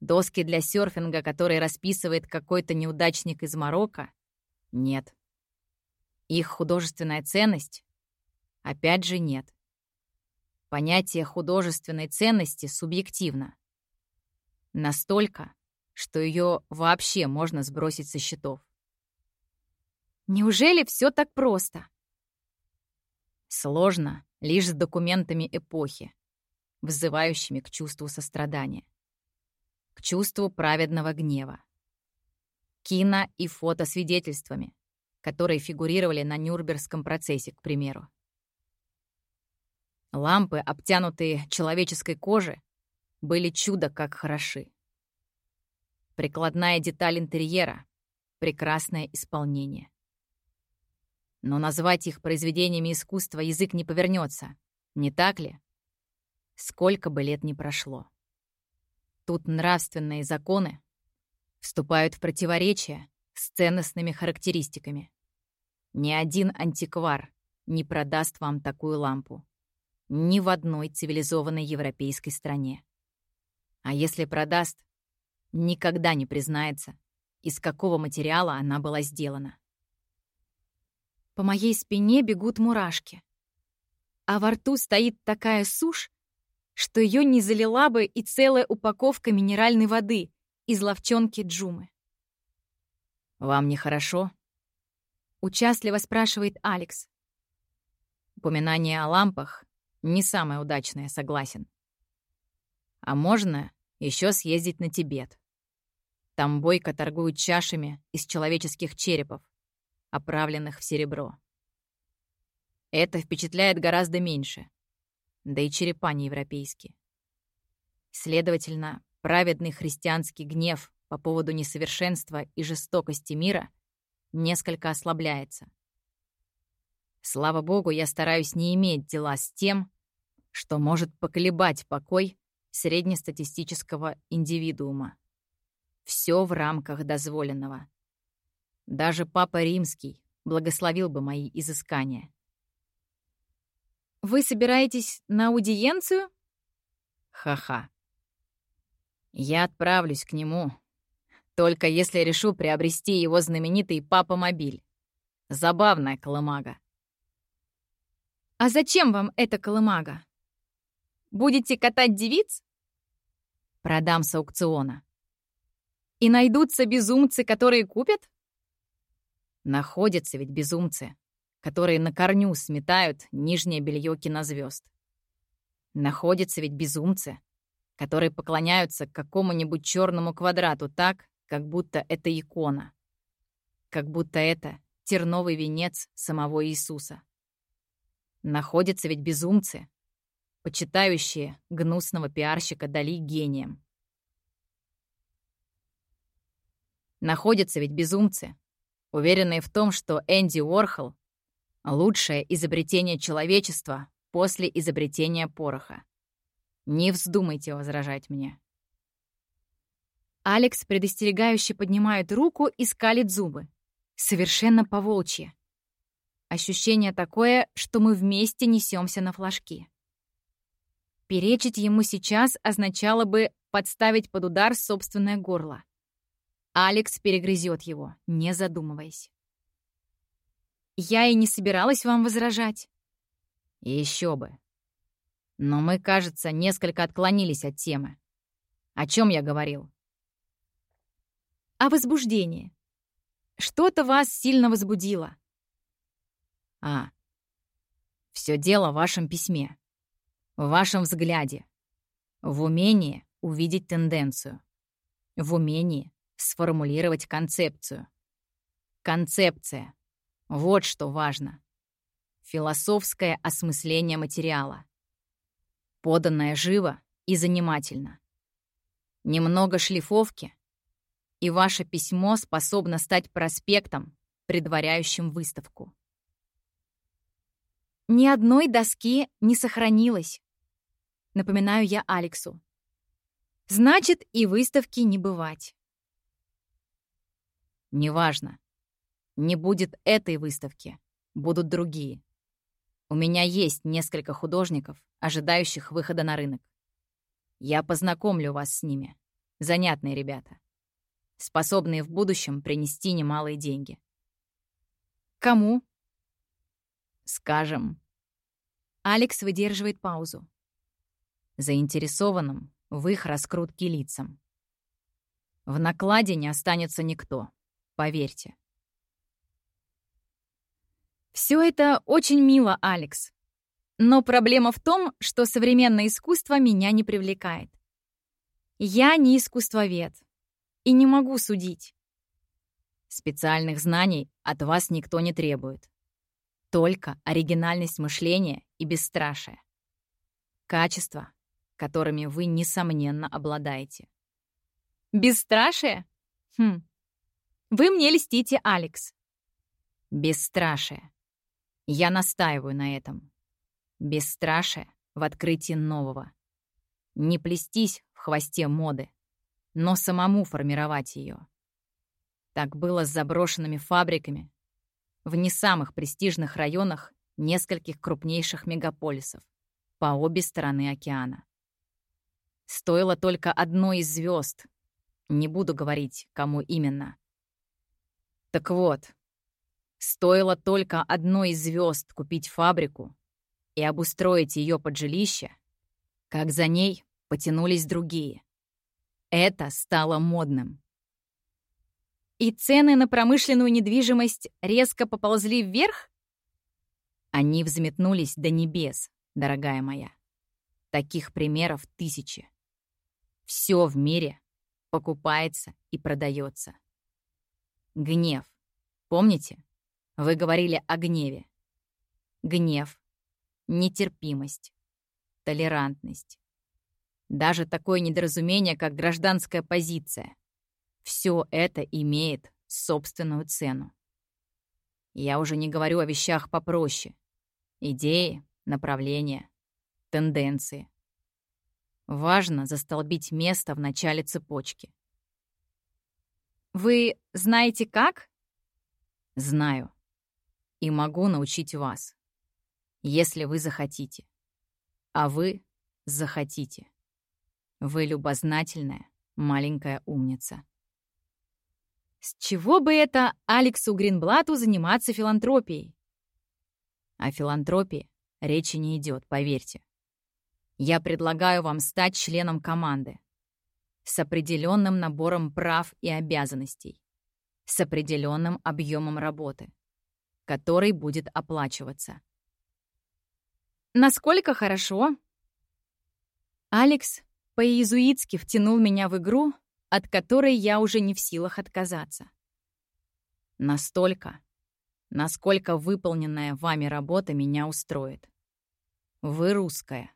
Доски для серфинга, которые расписывает какой-то неудачник из Марокко? Нет. Их художественная ценность? Опять же нет. Понятие художественной ценности субъективно. Настолько, что ее вообще можно сбросить со счетов. Неужели все так просто? Сложно лишь с документами эпохи, взывающими к чувству сострадания, к чувству праведного гнева, кино- и фотосвидетельствами, которые фигурировали на Нюрнбергском процессе, к примеру. Лампы, обтянутые человеческой кожей, были чудо как хороши. Прикладная деталь интерьера, прекрасное исполнение но назвать их произведениями искусства язык не повернется, не так ли? Сколько бы лет ни прошло. Тут нравственные законы вступают в противоречие с ценностными характеристиками. Ни один антиквар не продаст вам такую лампу. Ни в одной цивилизованной европейской стране. А если продаст, никогда не признается, из какого материала она была сделана. По моей спине бегут мурашки. А во рту стоит такая сушь, что ее не залила бы и целая упаковка минеральной воды из ловчонки Джумы. «Вам нехорошо?» — участливо спрашивает Алекс. Упоминание о лампах не самое удачное, согласен. А можно еще съездить на Тибет. Там бойко торгуют чашами из человеческих черепов, оправленных в серебро. Это впечатляет гораздо меньше. Да и черепа не европейские. Следовательно, праведный христианский гнев по поводу несовершенства и жестокости мира несколько ослабляется. Слава богу, я стараюсь не иметь дела с тем, что может поколебать покой среднестатистического индивидуума. Все в рамках дозволенного. Даже Папа Римский благословил бы мои изыскания. «Вы собираетесь на аудиенцию?» Ха-ха. Я отправлюсь к нему, только если решу приобрести его знаменитый папа-мобиль. Забавная колымага. «А зачем вам эта колымага? Будете катать девиц?» «Продам с аукциона». «И найдутся безумцы, которые купят?» Находятся ведь безумцы, которые на корню сметают нижнее белье кинозвезд. Находятся ведь безумцы, которые поклоняются какому-нибудь черному квадрату так, как будто это икона. Как будто это терновый венец самого Иисуса. Находятся ведь безумцы, почитающие гнусного пиарщика Дали гением. Находятся ведь безумцы, уверенные в том, что Энди Уорхол — лучшее изобретение человечества после изобретения пороха. Не вздумайте возражать мне. Алекс предостерегающе поднимает руку и скалит зубы. Совершенно поволчье. Ощущение такое, что мы вместе несемся на флажки. Перечить ему сейчас означало бы подставить под удар собственное горло. Алекс перегрызет его, не задумываясь. Я и не собиралась вам возражать. Еще бы. Но мы, кажется, несколько отклонились от темы. О чем я говорил? О возбуждении. Что-то вас сильно возбудило. А, все дело в вашем письме, в вашем взгляде, в умении увидеть тенденцию, в умении сформулировать концепцию. Концепция. Вот что важно. Философское осмысление материала. Поданное живо и занимательно. Немного шлифовки, и ваше письмо способно стать проспектом, предваряющим выставку. Ни одной доски не сохранилось. Напоминаю я Алексу. Значит, и выставки не бывать. Неважно. Не будет этой выставки. Будут другие. У меня есть несколько художников, ожидающих выхода на рынок. Я познакомлю вас с ними. Занятные ребята. Способные в будущем принести немалые деньги. Кому? Скажем. Алекс выдерживает паузу. Заинтересованным в их раскрутке лицам. В накладе не останется никто, поверьте. Все это очень мило, Алекс. Но проблема в том, что современное искусство меня не привлекает. Я не искусствовед и не могу судить. Специальных знаний от вас никто не требует. Только оригинальность мышления и бесстрашие. Качества, которыми вы, несомненно, обладаете. Бесстрашие? Хм. Вы мне льстите, Алекс. Бесстрашие. Я настаиваю на этом. Бесстрашие в открытии нового. Не плестись в хвосте моды, но самому формировать ее. Так было с заброшенными фабриками, в не самых престижных районах нескольких крупнейших мегаполисов по обе стороны океана. Стоило только одной из звезд, не буду говорить, кому именно. Так вот, стоило только одной из звезд купить фабрику и обустроить ее под жилище, как за ней потянулись другие. Это стало модным. И цены на промышленную недвижимость резко поползли вверх? Они взметнулись до небес, дорогая моя. Таких примеров тысячи. Все в мире покупается и продается. Гнев. Помните? Вы говорили о гневе. Гнев, нетерпимость, толерантность. Даже такое недоразумение, как гражданская позиция — все это имеет собственную цену. Я уже не говорю о вещах попроще. Идеи, направления, тенденции. Важно застолбить место в начале цепочки. Вы знаете как? Знаю. И могу научить вас. Если вы захотите. А вы захотите. Вы любознательная, маленькая умница. С чего бы это Алексу Гринблату заниматься филантропией? О филантропии речи не идет, поверьте. Я предлагаю вам стать членом команды с определенным набором прав и обязанностей, с определенным объемом работы, который будет оплачиваться. Насколько хорошо? Алекс по-иезуитски втянул меня в игру, от которой я уже не в силах отказаться. Настолько, насколько выполненная вами работа меня устроит. Вы русская.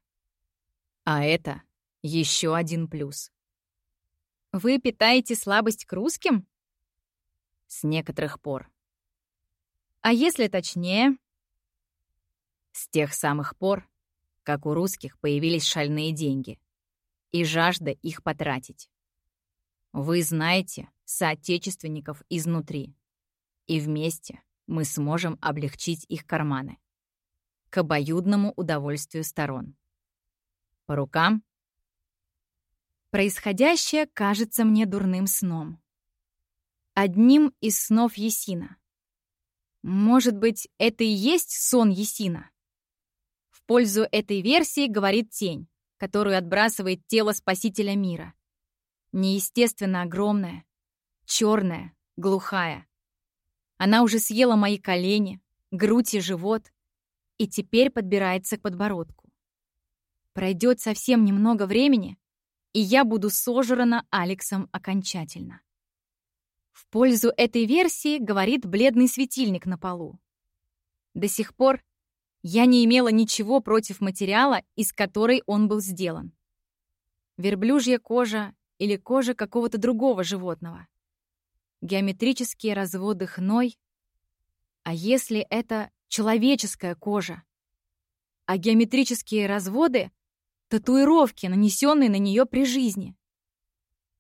А это еще один плюс. Вы питаете слабость к русским? С некоторых пор. А если точнее? С тех самых пор, как у русских появились шальные деньги и жажда их потратить. Вы знаете соотечественников изнутри, и вместе мы сможем облегчить их карманы к обоюдному удовольствию сторон. По рукам? Происходящее кажется мне дурным сном. Одним из снов Есина. Может быть, это и есть сон Есина? В пользу этой версии говорит тень, которую отбрасывает тело спасителя мира неестественно огромная, черная, глухая. Она уже съела мои колени, грудь и живот и теперь подбирается к подбородку. Пройдет совсем немного времени, и я буду сожрана Алексом окончательно. В пользу этой версии говорит бледный светильник на полу. До сих пор я не имела ничего против материала, из которой он был сделан. Верблюжья кожа или кожа какого-то другого животного. Геометрические разводы хной. А если это человеческая кожа? А геометрические разводы — татуировки, нанесенные на нее при жизни.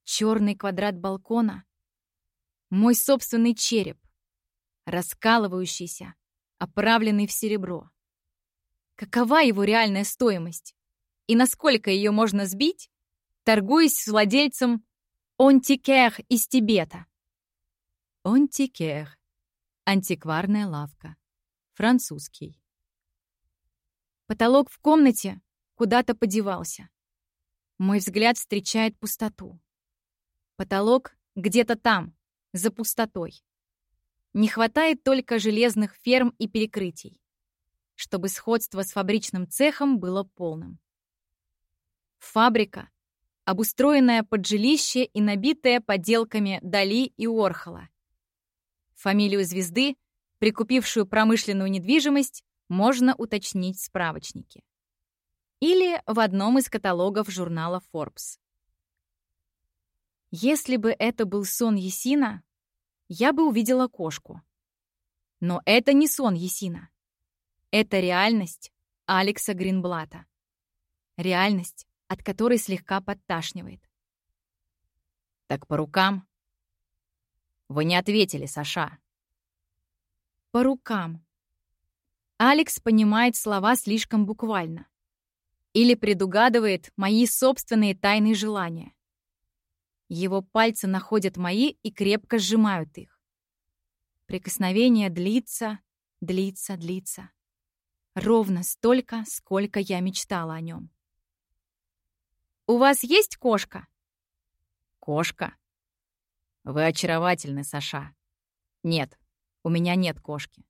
Черный квадрат балкона. Мой собственный череп, раскалывающийся, оправленный в серебро. Какова его реальная стоимость? И насколько ее можно сбить, торгуясь с владельцем «Онтикер» из Тибета. «Онтикер» — антикварная лавка. Французский. Потолок в комнате куда-то подевался. Мой взгляд встречает пустоту. Потолок где-то там, за пустотой. Не хватает только железных ферм и перекрытий, чтобы сходство с фабричным цехом было полным. Фабрика обустроенное под жилище и набитое поделками Дали и Орхола. Фамилию звезды, прикупившую промышленную недвижимость, можно уточнить в справочнике. Или в одном из каталогов журнала Forbes. Если бы это был сон Есина, я бы увидела кошку. Но это не сон Есина. Это реальность Алекса Гринблата. Реальность, от которой слегка подташнивает. «Так по рукам?» «Вы не ответили, Саша». «По рукам». Алекс понимает слова слишком буквально. Или предугадывает мои собственные тайные желания. Его пальцы находят мои и крепко сжимают их. Прикосновение длится, длится, длится. Ровно столько, сколько я мечтала о нем. У вас есть кошка?» «Кошка? Вы очаровательны, Саша. Нет, у меня нет кошки.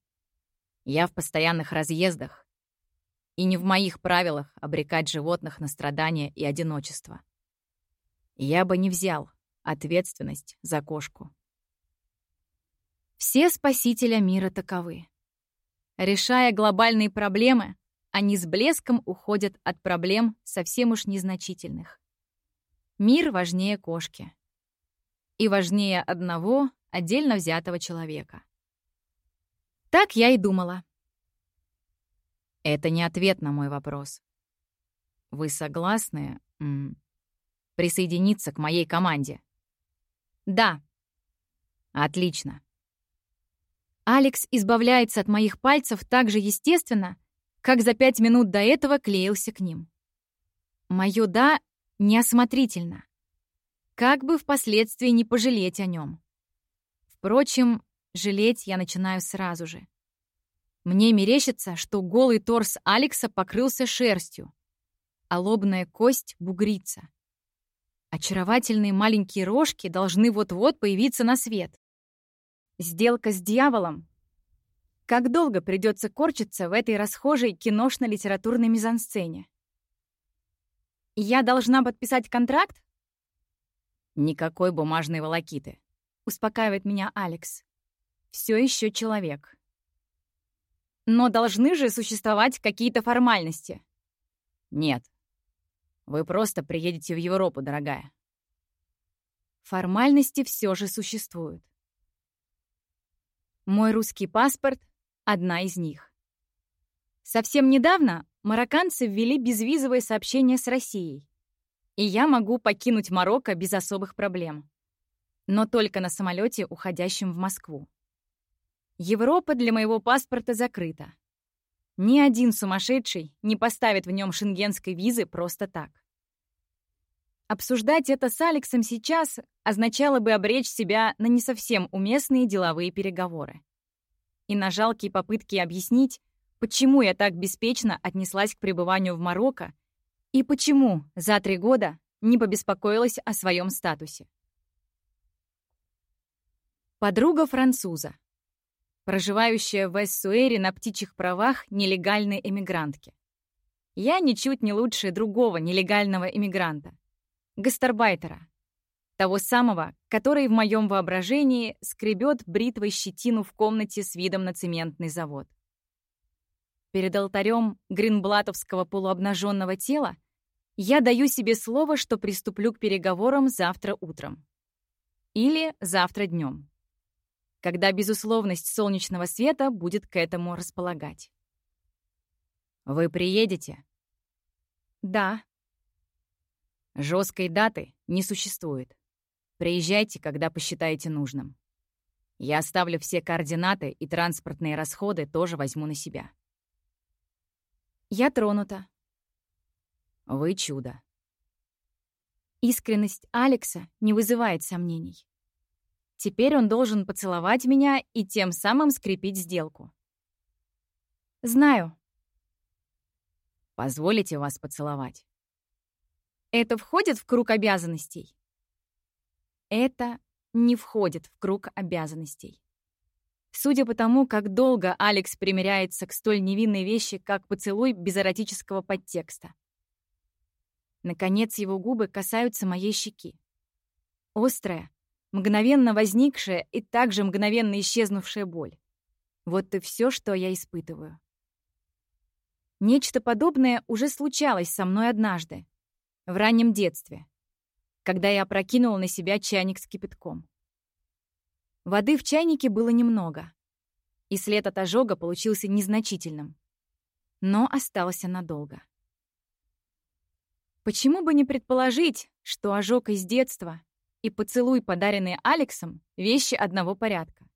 Я в постоянных разъездах, и не в моих правилах обрекать животных на страдания и одиночество. Я бы не взял ответственность за кошку. Все спасителя мира таковы. Решая глобальные проблемы, они с блеском уходят от проблем совсем уж незначительных. Мир важнее кошки. И важнее одного отдельно взятого человека. Так я и думала. Это не ответ на мой вопрос. Вы согласны м, присоединиться к моей команде? Да. Отлично. Алекс избавляется от моих пальцев так же естественно, как за пять минут до этого клеился к ним. Моё «да» неосмотрительно. Как бы впоследствии не пожалеть о нем. Впрочем, жалеть я начинаю сразу же. Мне мерещится, что голый торс Алекса покрылся шерстью, а лобная кость бугрится. Очаровательные маленькие рожки должны вот-вот появиться на свет. Сделка с дьяволом. Как долго придется корчиться в этой расхожей киношно-литературной мизансцене? Я должна подписать контракт? Никакой бумажной волокиты. Успокаивает меня Алекс. Все еще человек. Но должны же существовать какие-то формальности. Нет. Вы просто приедете в Европу, дорогая. Формальности все же существуют. Мой русский паспорт — одна из них. Совсем недавно марокканцы ввели безвизовое сообщение с Россией, и я могу покинуть Марокко без особых проблем. Но только на самолете, уходящем в Москву. Европа для моего паспорта закрыта. Ни один сумасшедший не поставит в нем шенгенской визы просто так. Обсуждать это с Алексом сейчас означало бы обречь себя на не совсем уместные деловые переговоры. И на жалкие попытки объяснить, почему я так беспечно отнеслась к пребыванию в Марокко и почему за три года не побеспокоилась о своем статусе. Подруга француза, проживающая в Эссуэре на птичьих правах нелегальной эмигрантки. Я ничуть не лучше другого нелегального эмигранта, гастарбайтера, того самого, который в моем воображении скребет бритвой щетину в комнате с видом на цементный завод. Перед алтарем гринблатовского полуобнаженного тела я даю себе слово, что приступлю к переговорам завтра утром. Или завтра днем, когда безусловность солнечного света будет к этому располагать. «Вы приедете?» «Да». Жесткой даты не существует. Приезжайте, когда посчитаете нужным. Я оставлю все координаты и транспортные расходы тоже возьму на себя. Я тронута. Вы чудо. Искренность Алекса не вызывает сомнений. Теперь он должен поцеловать меня и тем самым скрепить сделку. Знаю. Позволите вас поцеловать? Это входит в круг обязанностей? Это не входит в круг обязанностей. Судя по тому, как долго Алекс примиряется к столь невинной вещи, как поцелуй без эротического подтекста. Наконец его губы касаются моей щеки. Острая, мгновенно возникшая и также мгновенно исчезнувшая боль. Вот и все, что я испытываю. Нечто подобное уже случалось со мной однажды, в раннем детстве, когда я опрокинула на себя чайник с кипятком. Воды в чайнике было немного, и след от ожога получился незначительным, но остался надолго. Почему бы не предположить, что ожог из детства и поцелуй, подаренный Алексом, вещи одного порядка?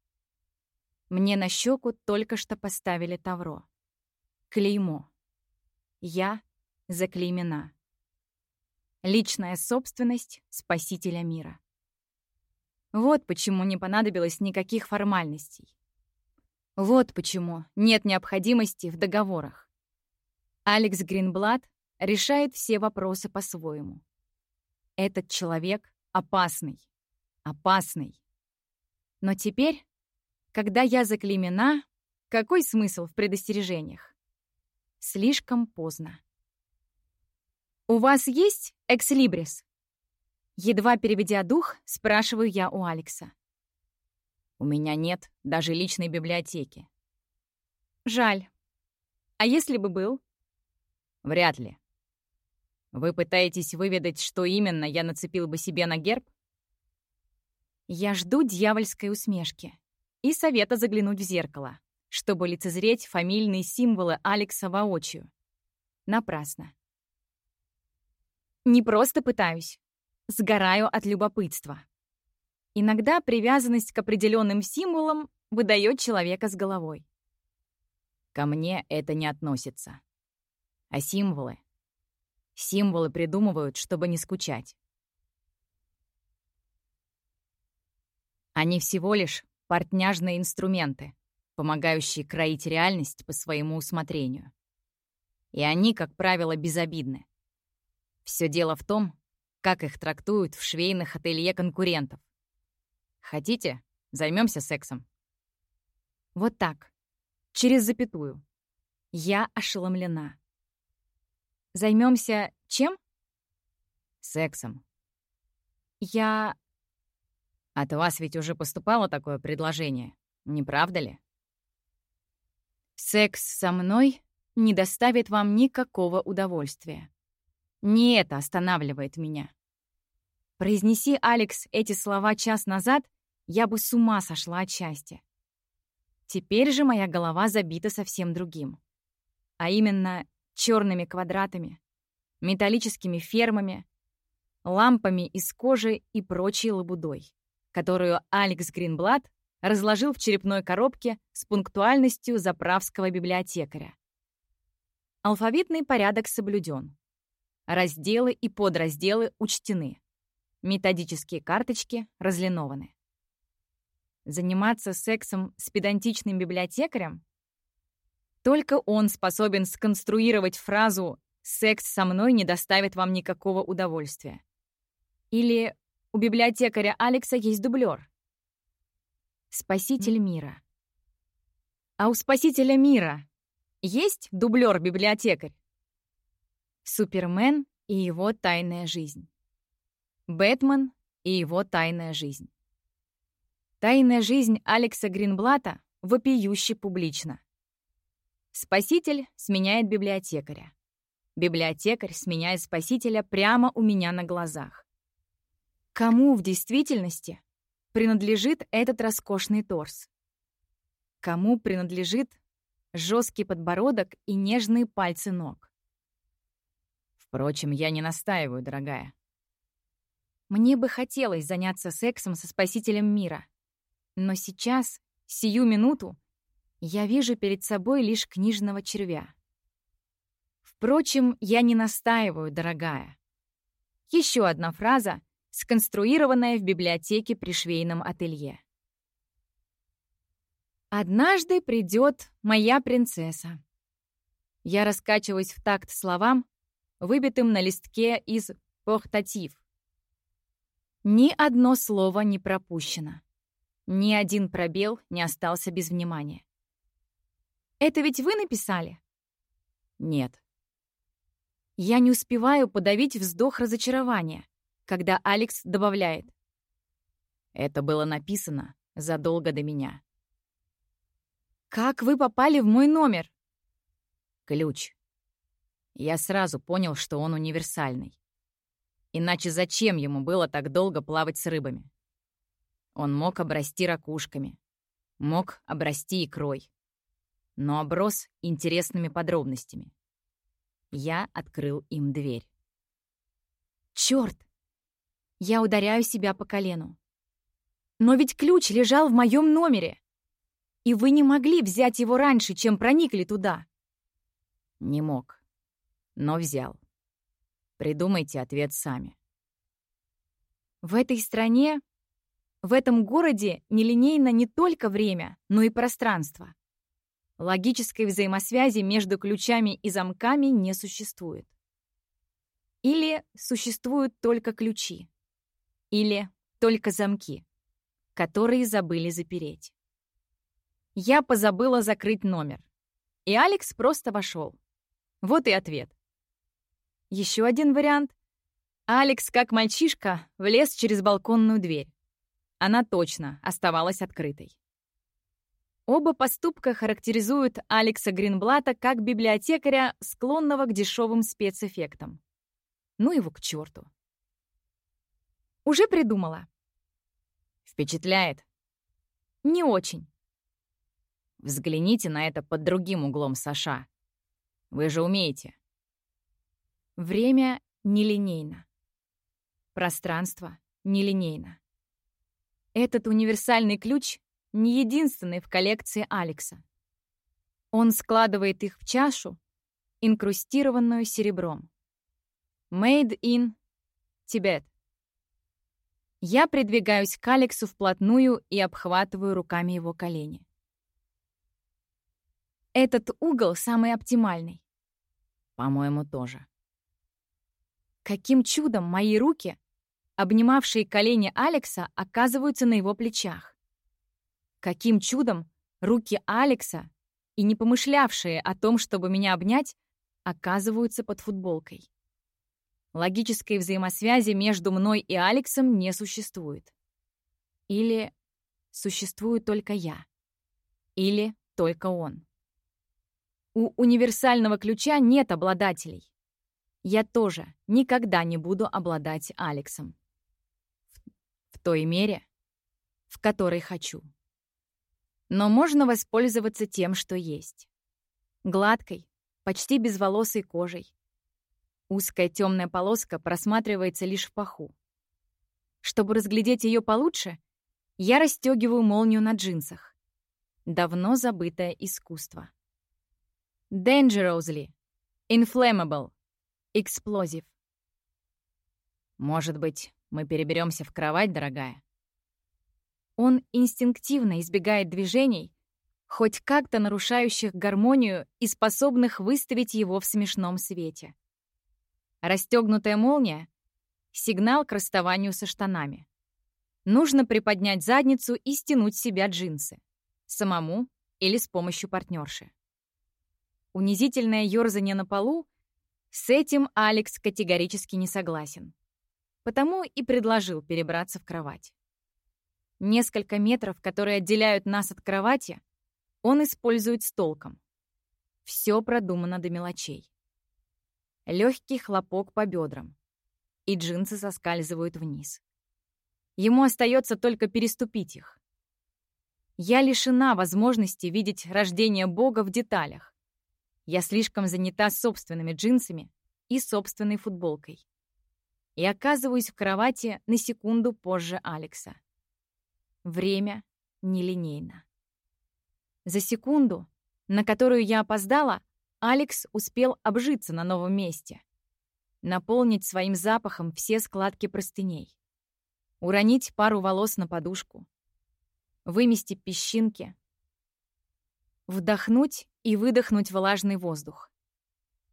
Мне на щеку только что поставили тавро. Клеймо. Я заклеймена. Личная собственность спасителя мира. Вот почему не понадобилось никаких формальностей. Вот почему нет необходимости в договорах. Алекс Гринблад решает все вопросы по-своему. Этот человек опасный. Опасный. Но теперь, когда я заклеймена, какой смысл в предостережениях? Слишком поздно. «У вас есть экслибрис?» Едва переведя дух, спрашиваю я у Алекса. «У меня нет даже личной библиотеки». «Жаль. А если бы был?» «Вряд ли. Вы пытаетесь выведать, что именно я нацепил бы себе на герб?» Я жду дьявольской усмешки и совета заглянуть в зеркало, чтобы лицезреть фамильные символы Алекса воочию. Напрасно. Не просто пытаюсь. Сгораю от любопытства. Иногда привязанность к определенным символам выдает человека с головой. Ко мне это не относится. А символы? Символы придумывают, чтобы не скучать. Они всего лишь портняжные инструменты, помогающие кроить реальность по своему усмотрению. И они, как правило, безобидны. Все дело в том, как их трактуют в швейных ателье конкурентов. Хотите, займемся сексом? Вот так. Через запятую. Я ошеломлена. Займемся чем? Сексом. Я... От вас ведь уже поступало такое предложение, не правда ли? Секс со мной не доставит вам никакого удовольствия. Не это останавливает меня. Произнеси, Алекс, эти слова час назад, я бы с ума сошла от счастья. Теперь же моя голова забита совсем другим. А именно черными квадратами, металлическими фермами, лампами из кожи и прочей лабудой, которую Алекс Гринблад разложил в черепной коробке с пунктуальностью заправского библиотекаря. Алфавитный порядок соблюден. Разделы и подразделы учтены. Методические карточки разлинованы. Заниматься сексом с педантичным библиотекарем? Только он способен сконструировать фразу «секс со мной не доставит вам никакого удовольствия». Или «у библиотекаря Алекса есть дублер». Спаситель мира. А у спасителя мира есть дублер-библиотекарь? Супермен и его тайная жизнь. Бэтмен и его тайная жизнь. Тайная жизнь Алекса Гринблата вопиюще публична. Спаситель сменяет библиотекаря. Библиотекарь сменяет спасителя прямо у меня на глазах. Кому в действительности принадлежит этот роскошный торс? Кому принадлежит жесткий подбородок и нежные пальцы ног? Впрочем, я не настаиваю, дорогая. Мне бы хотелось заняться сексом со спасителем мира — но сейчас, сию минуту, я вижу перед собой лишь книжного червя. Впрочем, я не настаиваю, дорогая. Еще одна фраза, сконструированная в библиотеке при швейном ателье. «Однажды придет моя принцесса». Я раскачиваюсь в такт словам, выбитым на листке из портатив. Ни одно слово не пропущено. Ни один пробел не остался без внимания. «Это ведь вы написали?» «Нет». Я не успеваю подавить вздох разочарования, когда Алекс добавляет. «Это было написано задолго до меня». «Как вы попали в мой номер?» «Ключ. Я сразу понял, что он универсальный. Иначе зачем ему было так долго плавать с рыбами?» Он мог обрасти ракушками, мог обрасти икрой, но оброс интересными подробностями. Я открыл им дверь. Черт! Я ударяю себя по колену. Но ведь ключ лежал в моем номере. И вы не могли взять его раньше, чем проникли туда. Не мог, но взял. Придумайте ответ сами. В этой стране в этом городе нелинейно не только время, но и пространство. Логической взаимосвязи между ключами и замками не существует. Или существуют только ключи. Или только замки, которые забыли запереть. Я позабыла закрыть номер. И Алекс просто вошел. Вот и ответ. Еще один вариант. Алекс, как мальчишка, влез через балконную дверь. Она точно оставалась открытой. Оба поступка характеризуют Алекса Гринблата как библиотекаря, склонного к дешевым спецэффектам. Ну его к черту. Уже придумала. Впечатляет? Не очень. Взгляните на это под другим углом, Саша. Вы же умеете. Время нелинейно. Пространство нелинейно. Этот универсальный ключ не единственный в коллекции Алекса. Он складывает их в чашу, инкрустированную серебром. Made in Tibet. Я придвигаюсь к Алексу вплотную и обхватываю руками его колени. Этот угол самый оптимальный. По-моему, тоже. Каким чудом мои руки, обнимавшие колени Алекса, оказываются на его плечах? Каким чудом руки Алекса, и не помышлявшие о том, чтобы меня обнять, оказываются под футболкой? Логической взаимосвязи между мной и Алексом не существует. Или существую только я. Или только он. У универсального ключа нет обладателей. Я тоже никогда не буду обладать Алексом. В, той мере, в которой хочу. Но можно воспользоваться тем, что есть. Гладкой, почти безволосой кожей, Узкая темная полоска просматривается лишь в паху. Чтобы разглядеть ее получше, я расстегиваю молнию на джинсах. Давно забытое искусство. Dangerously. Inflammable. Explosive. Может быть, мы переберемся в кровать, дорогая? Он инстинктивно избегает движений, хоть как-то нарушающих гармонию и способных выставить его в смешном свете. Расстегнутая молния — сигнал к расставанию со штанами. Нужно приподнять задницу и стянуть с себя джинсы. Самому или с помощью партнерши. Унизительное ёрзание на полу — с этим Алекс категорически не согласен. Потому и предложил перебраться в кровать. Несколько метров, которые отделяют нас от кровати, он использует с толком. Все продумано до мелочей. Легкий хлопок по бедрам. И джинсы соскальзывают вниз. Ему остается только переступить их. Я лишена возможности видеть рождение Бога в деталях. Я слишком занята собственными джинсами и собственной футболкой. И оказываюсь в кровати на секунду позже Алекса. Время нелинейно. За секунду, на которую я опоздала, Алекс успел обжиться на новом месте, наполнить своим запахом все складки простыней, уронить пару волос на подушку, вымести песчинки, вдохнуть и выдохнуть влажный воздух,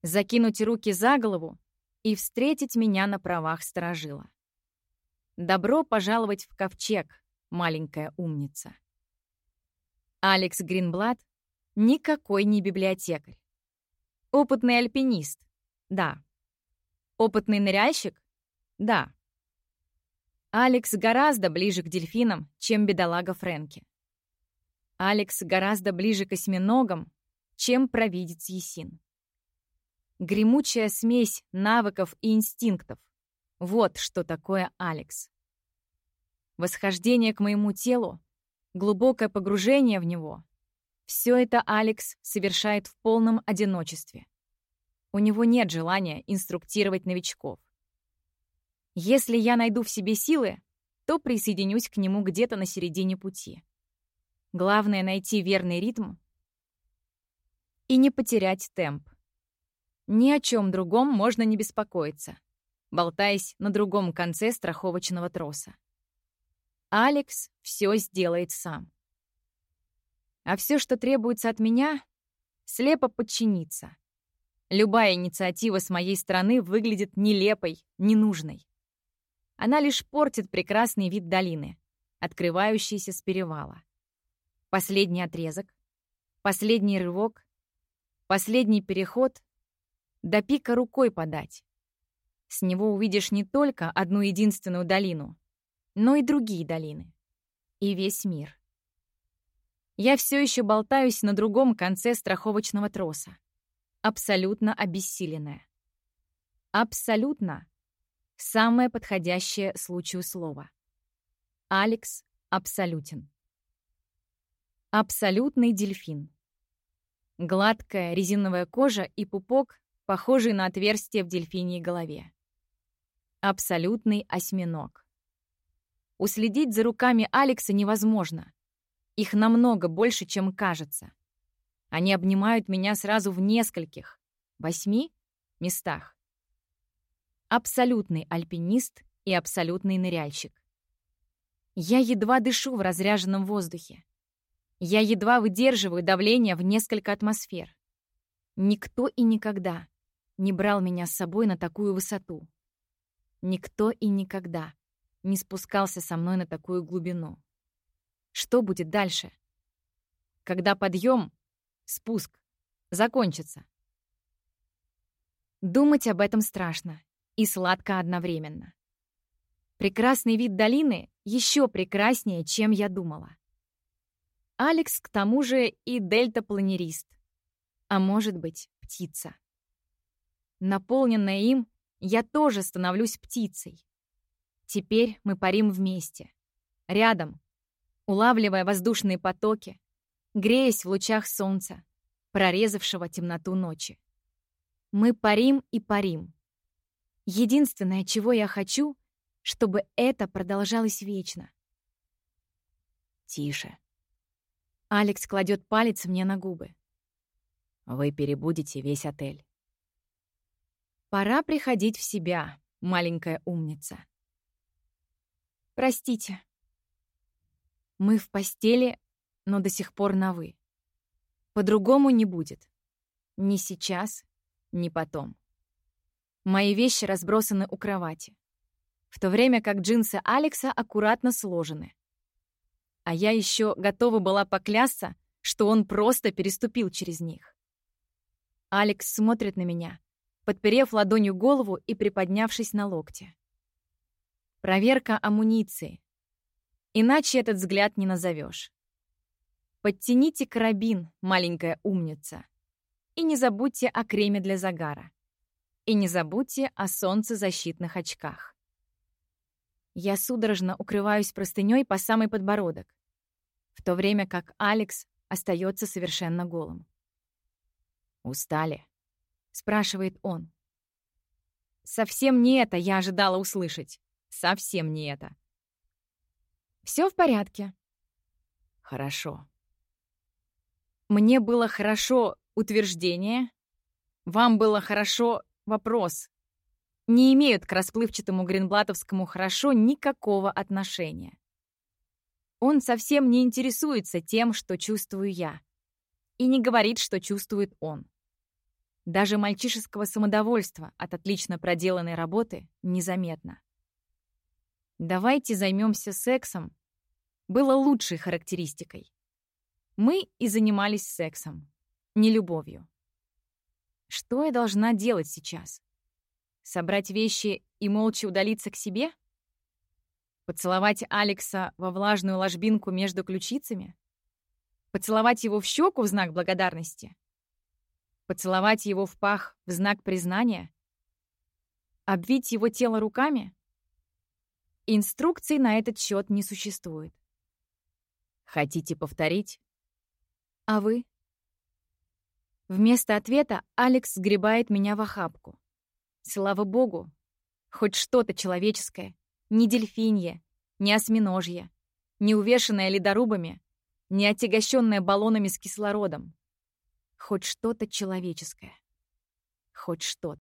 закинуть руки за голову и встретить меня на правах сторожила. Добро пожаловать в ковчег, маленькая умница. Алекс Гринблад никакой не библиотекарь. Опытный альпинист? Да. Опытный ныряльщик? Да. Алекс гораздо ближе к дельфинам, чем бедолага Фрэнки. Алекс гораздо ближе к осьминогам, чем провидец Есин. Гремучая смесь навыков и инстинктов. Вот что такое Алекс. Восхождение к моему телу, глубокое погружение в него все это Алекс совершает в полном одиночестве. У него нет желания инструктировать новичков. Если я найду в себе силы, то присоединюсь к нему где-то на середине пути. Главное — найти верный ритм и не потерять темп. Ни о чем другом можно не беспокоиться, болтаясь на другом конце страховочного троса. Алекс все сделает сам. А все, что требуется от меня — слепо подчиниться. Любая инициатива с моей стороны выглядит нелепой, ненужной. Она лишь портит прекрасный вид долины, открывающийся с перевала. Последний отрезок, последний рывок, последний переход — до пика рукой подать. С него увидишь не только одну единственную долину, но и другие долины. И весь мир. Я все еще болтаюсь на другом конце страховочного троса. Абсолютно обессиленная. Абсолютно. Самое подходящее случаю слово. Алекс абсолютен. Абсолютный дельфин. Гладкая резиновая кожа и пупок, похожий на отверстие в дельфиньей голове. Абсолютный осьминог. Уследить за руками Алекса невозможно. Их намного больше, чем кажется. Они обнимают меня сразу в нескольких, восьми местах. Абсолютный альпинист и абсолютный ныряльщик. Я едва дышу в разряженном воздухе. Я едва выдерживаю давление в несколько атмосфер. Никто и никогда не брал меня с собой на такую высоту. Никто и никогда не спускался со мной на такую глубину. Что будет дальше? Когда подъем, спуск, закончится? Думать об этом страшно и сладко одновременно. Прекрасный вид долины еще прекраснее, чем я думала. Алекс, к тому же, и дельтапланерист. А может быть, птица. Наполненная им, я тоже становлюсь птицей. Теперь мы парим вместе. Рядом, улавливая воздушные потоки, греясь в лучах солнца, прорезавшего темноту ночи. Мы парим и парим. Единственное, чего я хочу, чтобы это продолжалось вечно. Тише. Алекс кладет палец мне на губы. Вы перебудете весь отель. Пора приходить в себя, маленькая умница. Простите. Мы в постели, но до сих пор на «вы». По-другому не будет. Ни сейчас, ни потом. Мои вещи разбросаны у кровати, в то время как джинсы Алекса аккуратно сложены. А я еще готова была поклясться, что он просто переступил через них. Алекс смотрит на меня, подперев ладонью голову и приподнявшись на локте. Проверка амуниции. Иначе этот взгляд не назовешь. Подтяните карабин, маленькая умница. И не забудьте о креме для загара. И не забудьте о солнцезащитных очках. Я судорожно укрываюсь простыней по самый подбородок, в то время как Алекс остается совершенно голым. «Устали?» — спрашивает он. Совсем не это я ожидала услышать. Совсем не это. Все в порядке. Хорошо. Мне было хорошо утверждение. Вам было хорошо вопрос не имеют к расплывчатому гринблатовскому «хорошо» никакого отношения. Он совсем не интересуется тем, что чувствую я, и не говорит, что чувствует он. Даже мальчишеского самодовольства от отлично проделанной работы незаметно. «Давайте займемся сексом» было лучшей характеристикой. Мы и занимались сексом, не любовью. Что я должна делать сейчас? Собрать вещи и молча удалиться к себе? Поцеловать Алекса во влажную ложбинку между ключицами? Поцеловать его в щеку в знак благодарности? Поцеловать его в пах в знак признания? Обвить его тело руками? Инструкций на этот счет не существует. Хотите повторить? А вы? Вместо ответа Алекс сгребает меня в охапку. Слава богу, хоть что-то человеческое, не дельфинье, не осьминожье, не увешанное ледорубами, не отягощенное баллонами с кислородом. Хоть что-то человеческое. Хоть что-то.